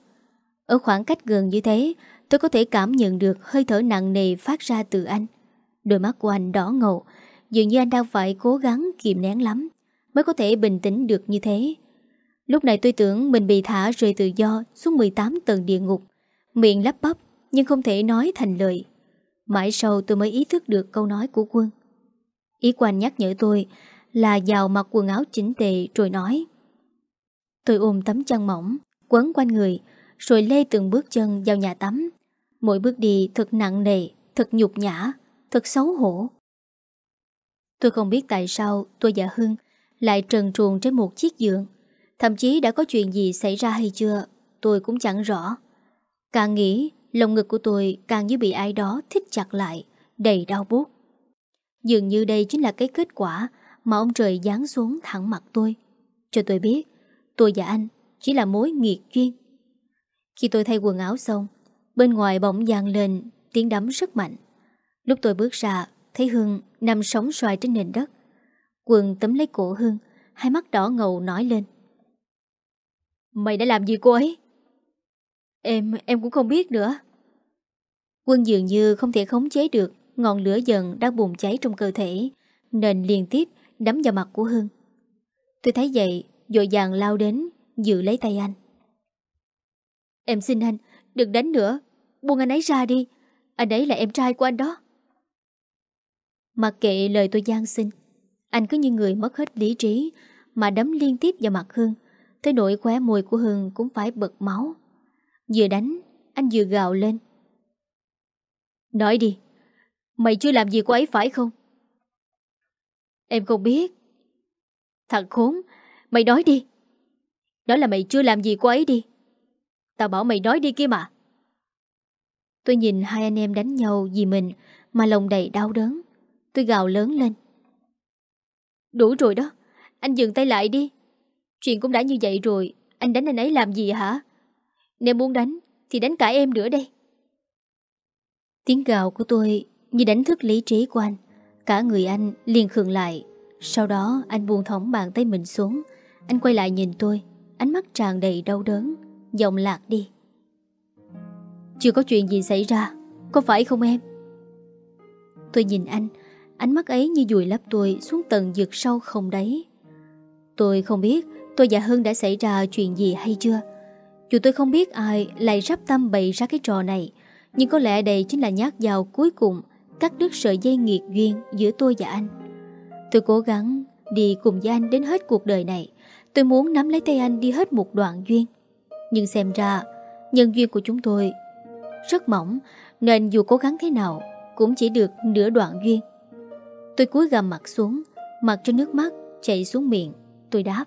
Ở khoảng cách gần như thế, tôi có thể cảm nhận được hơi thở nặng nề phát ra từ anh. Đôi mắt của anh đỏ ngầu, dường như anh đang phải cố gắng kìm nén lắm, mới có thể bình tĩnh được như thế. Lúc này tôi tưởng mình bị thả rơi tự do xuống 18 tầng địa ngục, miệng lắp bắp nhưng không thể nói thành lời. Mãi sau tôi mới ý thức được câu nói của quân. Ý quan nhắc nhở tôi là vào mặc quần áo chỉnh tề rồi nói. Tôi ôm tấm chăn mỏng, quấn quanh người, rồi lê từng bước chân vào nhà tắm. Mỗi bước đi thật nặng nề, thật nhục nhã, thật xấu hổ. Tôi không biết tại sao tôi và Hưng lại trần truồng trên một chiếc giường. Thậm chí đã có chuyện gì xảy ra hay chưa, tôi cũng chẳng rõ. Càng nghĩ, lồng ngực của tôi càng như bị ai đó thích chặt lại, đầy đau buốt. Dường như đây chính là cái kết quả mà ông trời giáng xuống thẳng mặt tôi. Cho tôi biết, tôi và anh chỉ là mối nghiệt duyên. Khi tôi thay quần áo xong, bên ngoài bỗng dàn lên tiếng đấm rất mạnh. Lúc tôi bước ra, thấy Hương nằm sóng xoài trên nền đất. Quần tấm lấy cổ Hương, hai mắt đỏ ngầu nói lên. Mày đã làm gì cô ấy? Em, em cũng không biết nữa. Quân dường như không thể khống chế được ngọn lửa dần đang bùng cháy trong cơ thể, nên liên tiếp đấm vào mặt của hương. Tôi thấy vậy, dội dàng lao đến, giữ lấy tay anh. Em xin anh, đừng đánh nữa, buông anh ấy ra đi, anh ấy là em trai của anh đó. Mặc kệ lời tôi gian xin, anh cứ như người mất hết lý trí mà đấm liên tiếp vào mặt Hưng, tới nỗi khóe môi của Hưng cũng phải bật máu. Vừa đánh, anh vừa gào lên. Nói đi, mày chưa làm gì cô ấy phải không? Em không biết. Thằng khốn, mày nói đi. Đó là mày chưa làm gì cô ấy đi. Tao bảo mày nói đi kia mà. Tôi nhìn hai anh em đánh nhau vì mình mà lòng đầy đau đớn. Tôi gào lớn lên. Đủ rồi đó, anh dừng tay lại đi. Chuyện cũng đã như vậy rồi, anh đánh anh ấy làm gì hả? Nếu muốn đánh thì đánh cả em nữa đây. Tiếng gào của tôi như đánh thức lý trí của anh. Cả người anh liền khường lại. Sau đó anh buông thõng bàn tay mình xuống. Anh quay lại nhìn tôi, ánh mắt tràn đầy đau đớn, giọng lạc đi. Chưa có chuyện gì xảy ra, có phải không em? Tôi nhìn anh, ánh mắt ấy như dùi lấp tôi xuống tầng dược sâu không đáy. Tôi không biết tôi và Hưng đã xảy ra chuyện gì hay chưa. Dù tôi không biết ai lại rắp tâm bày ra cái trò này, nhưng có lẽ đây chính là nhát dao cuối cùng cắt đứt sợi dây nghiệt duyên giữa tôi và anh. Tôi cố gắng đi cùng với anh đến hết cuộc đời này. Tôi muốn nắm lấy tay anh đi hết một đoạn duyên. Nhưng xem ra, nhân duyên của chúng tôi rất mỏng, nên dù cố gắng thế nào cũng chỉ được nửa đoạn duyên. Tôi cúi gầm mặt xuống, mặt cho nước mắt chảy xuống miệng. Tôi đáp.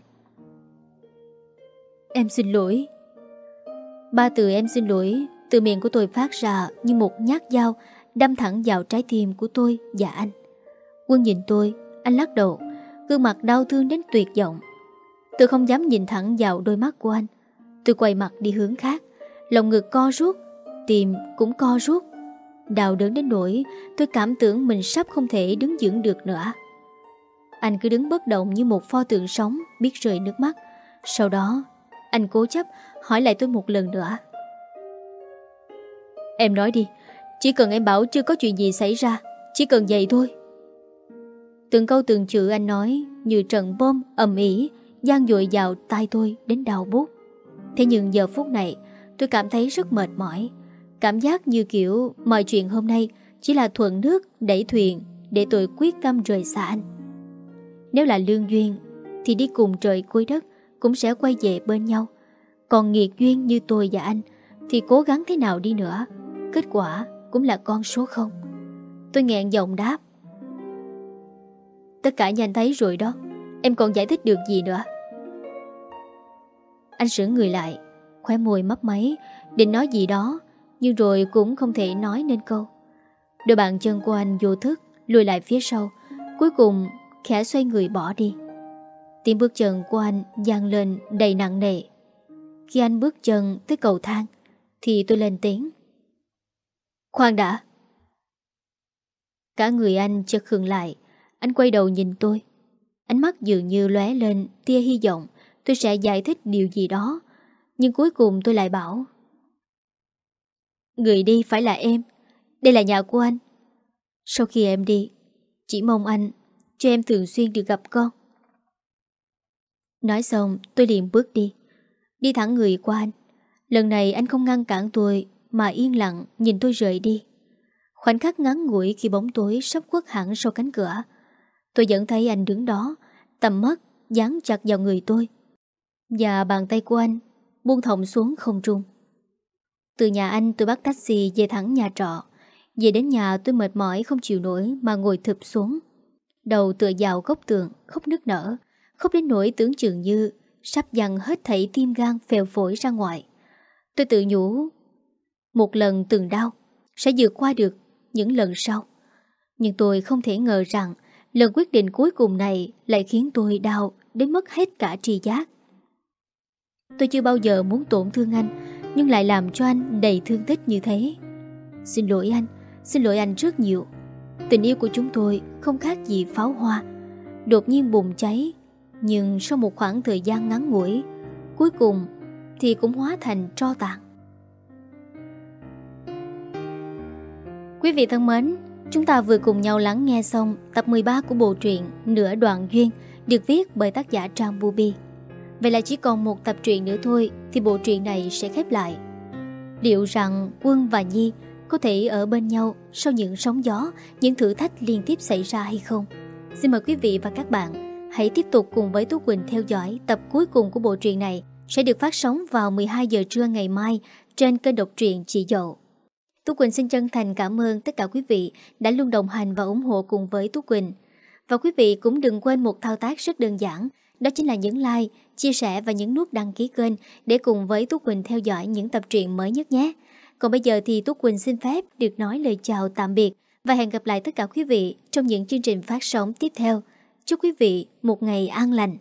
Em xin lỗi. Ba từ em xin lỗi từ miệng của tôi phát ra như một nhát dao đâm thẳng vào trái tim của tôi và anh. Quân nhìn tôi, anh lắc đầu, gương mặt đau thương đến tuyệt vọng. Tôi không dám nhìn thẳng vào đôi mắt của anh. Tôi quay mặt đi hướng khác, lòng ngực co rút, tim cũng co rút. Đau đớn đến nỗi tôi cảm tưởng mình sắp không thể đứng dưỡng được nữa. Anh cứ đứng bất động như một pho tượng sống biết rơi nước mắt. Sau đó, anh cố chấp hỏi lại tôi một lần nữa. Em nói đi, chỉ cần em bảo chưa có chuyện gì xảy ra, chỉ cần vậy thôi. Từng câu từng chữ anh nói như trận bom ầm ỉ gian dội vào tai tôi đến đau bút. Thế nhưng giờ phút này tôi cảm thấy rất mệt mỏi. Cảm giác như kiểu mọi chuyện hôm nay chỉ là thuận nước đẩy thuyền để tôi quyết tâm rời xa anh. Nếu là lương duyên thì đi cùng trời cuối đất cũng sẽ quay về bên nhau. Còn nghiệt duyên như tôi và anh thì cố gắng thế nào đi nữa, kết quả cũng là con số không. Tôi nghẹn giọng đáp. Tất cả nhanh thấy rồi đó, em còn giải thích được gì nữa. Anh sửa người lại, khóe môi mấp máy, định nói gì đó, nhưng rồi cũng không thể nói nên câu. Đôi bàn chân của anh vô thức, lùi lại phía sau, cuối cùng khẽ xoay người bỏ đi. Tiếng bước chân của anh dàn lên đầy nặng nề. Khi anh bước chân tới cầu thang, thì tôi lên tiếng. Khoan đã. Cả người anh chợt khừng lại, anh quay đầu nhìn tôi. Ánh mắt dường như lóe lên tia hy vọng tôi sẽ giải thích điều gì đó. Nhưng cuối cùng tôi lại bảo. Người đi phải là em. Đây là nhà của anh. Sau khi em đi, chỉ mong anh cho em thường xuyên được gặp con. Nói xong tôi liền bước đi Đi thẳng người qua anh Lần này anh không ngăn cản tôi Mà yên lặng nhìn tôi rời đi Khoảnh khắc ngắn ngủi khi bóng tối Sắp khuất hẳn sau cánh cửa Tôi vẫn thấy anh đứng đó Tầm mắt dán chặt vào người tôi Và bàn tay của anh Buông thòng xuống không trung từ nhà anh tôi bắt taxi về thẳng nhà trọ. Về đến nhà tôi mệt mỏi không chịu nổi Mà ngồi thụp xuống. Đầu tựa vào góc tường, Khóc nức nở. Khóc đến nỗi tưởng chừng như Sắp dằn hết thảy tim gan phèo phổi ra ngoài. Tôi tự nhủ, Một lần từng đau Sẽ vượt qua được những lần sau. Nhưng tôi không thể ngờ rằng Lần quyết định cuối cùng này Lại khiến tôi đau đến mất hết cả tri giác. Tôi chưa bao giờ muốn tổn thương anh nhưng lại làm cho anh đầy thương tích như thế. Xin lỗi anh, Xin lỗi anh rất nhiều. Tình yêu của chúng tôi không khác gì pháo hoa. Đột nhiên bùng cháy, nhưng sau một khoảng thời gian ngắn ngủi, Cuối cùng thì cũng hóa thành tro tàn. Quý vị thân mến, Chúng ta vừa cùng nhau lắng nghe xong tập 13 của bộ truyện Nửa đoạn duyên, được viết bởi tác giả Trang Bubi. Vậy là chỉ còn một tập truyện nữa thôi thì bộ truyện này sẽ khép lại. Liệu rằng Quân và Nhi có thể ở bên nhau sau những sóng gió, những thử thách liên tiếp xảy ra hay không? Xin mời quý vị và các bạn Hãy tiếp tục cùng với Tú Quỳnh theo dõi tập cuối cùng của bộ truyện này sẽ được phát sóng vào 12 giờ trưa ngày mai trên kênh độc truyện Chị Dậu. Tú Quỳnh xin chân thành cảm ơn tất cả quý vị đã luôn đồng hành và ủng hộ cùng với Tú Quỳnh. Và quý vị cũng đừng quên một thao tác rất đơn giản Đó chính là nhấn like, chia sẻ và nhấn nút đăng ký kênh để cùng với Tú Quỳnh theo dõi những tập truyện mới nhất nhé. Còn bây giờ thì Tú Quỳnh xin phép được nói lời chào tạm biệt và hẹn gặp lại tất cả quý vị trong những chương trình phát sóng tiếp theo. Chúc quý vị một ngày an lành.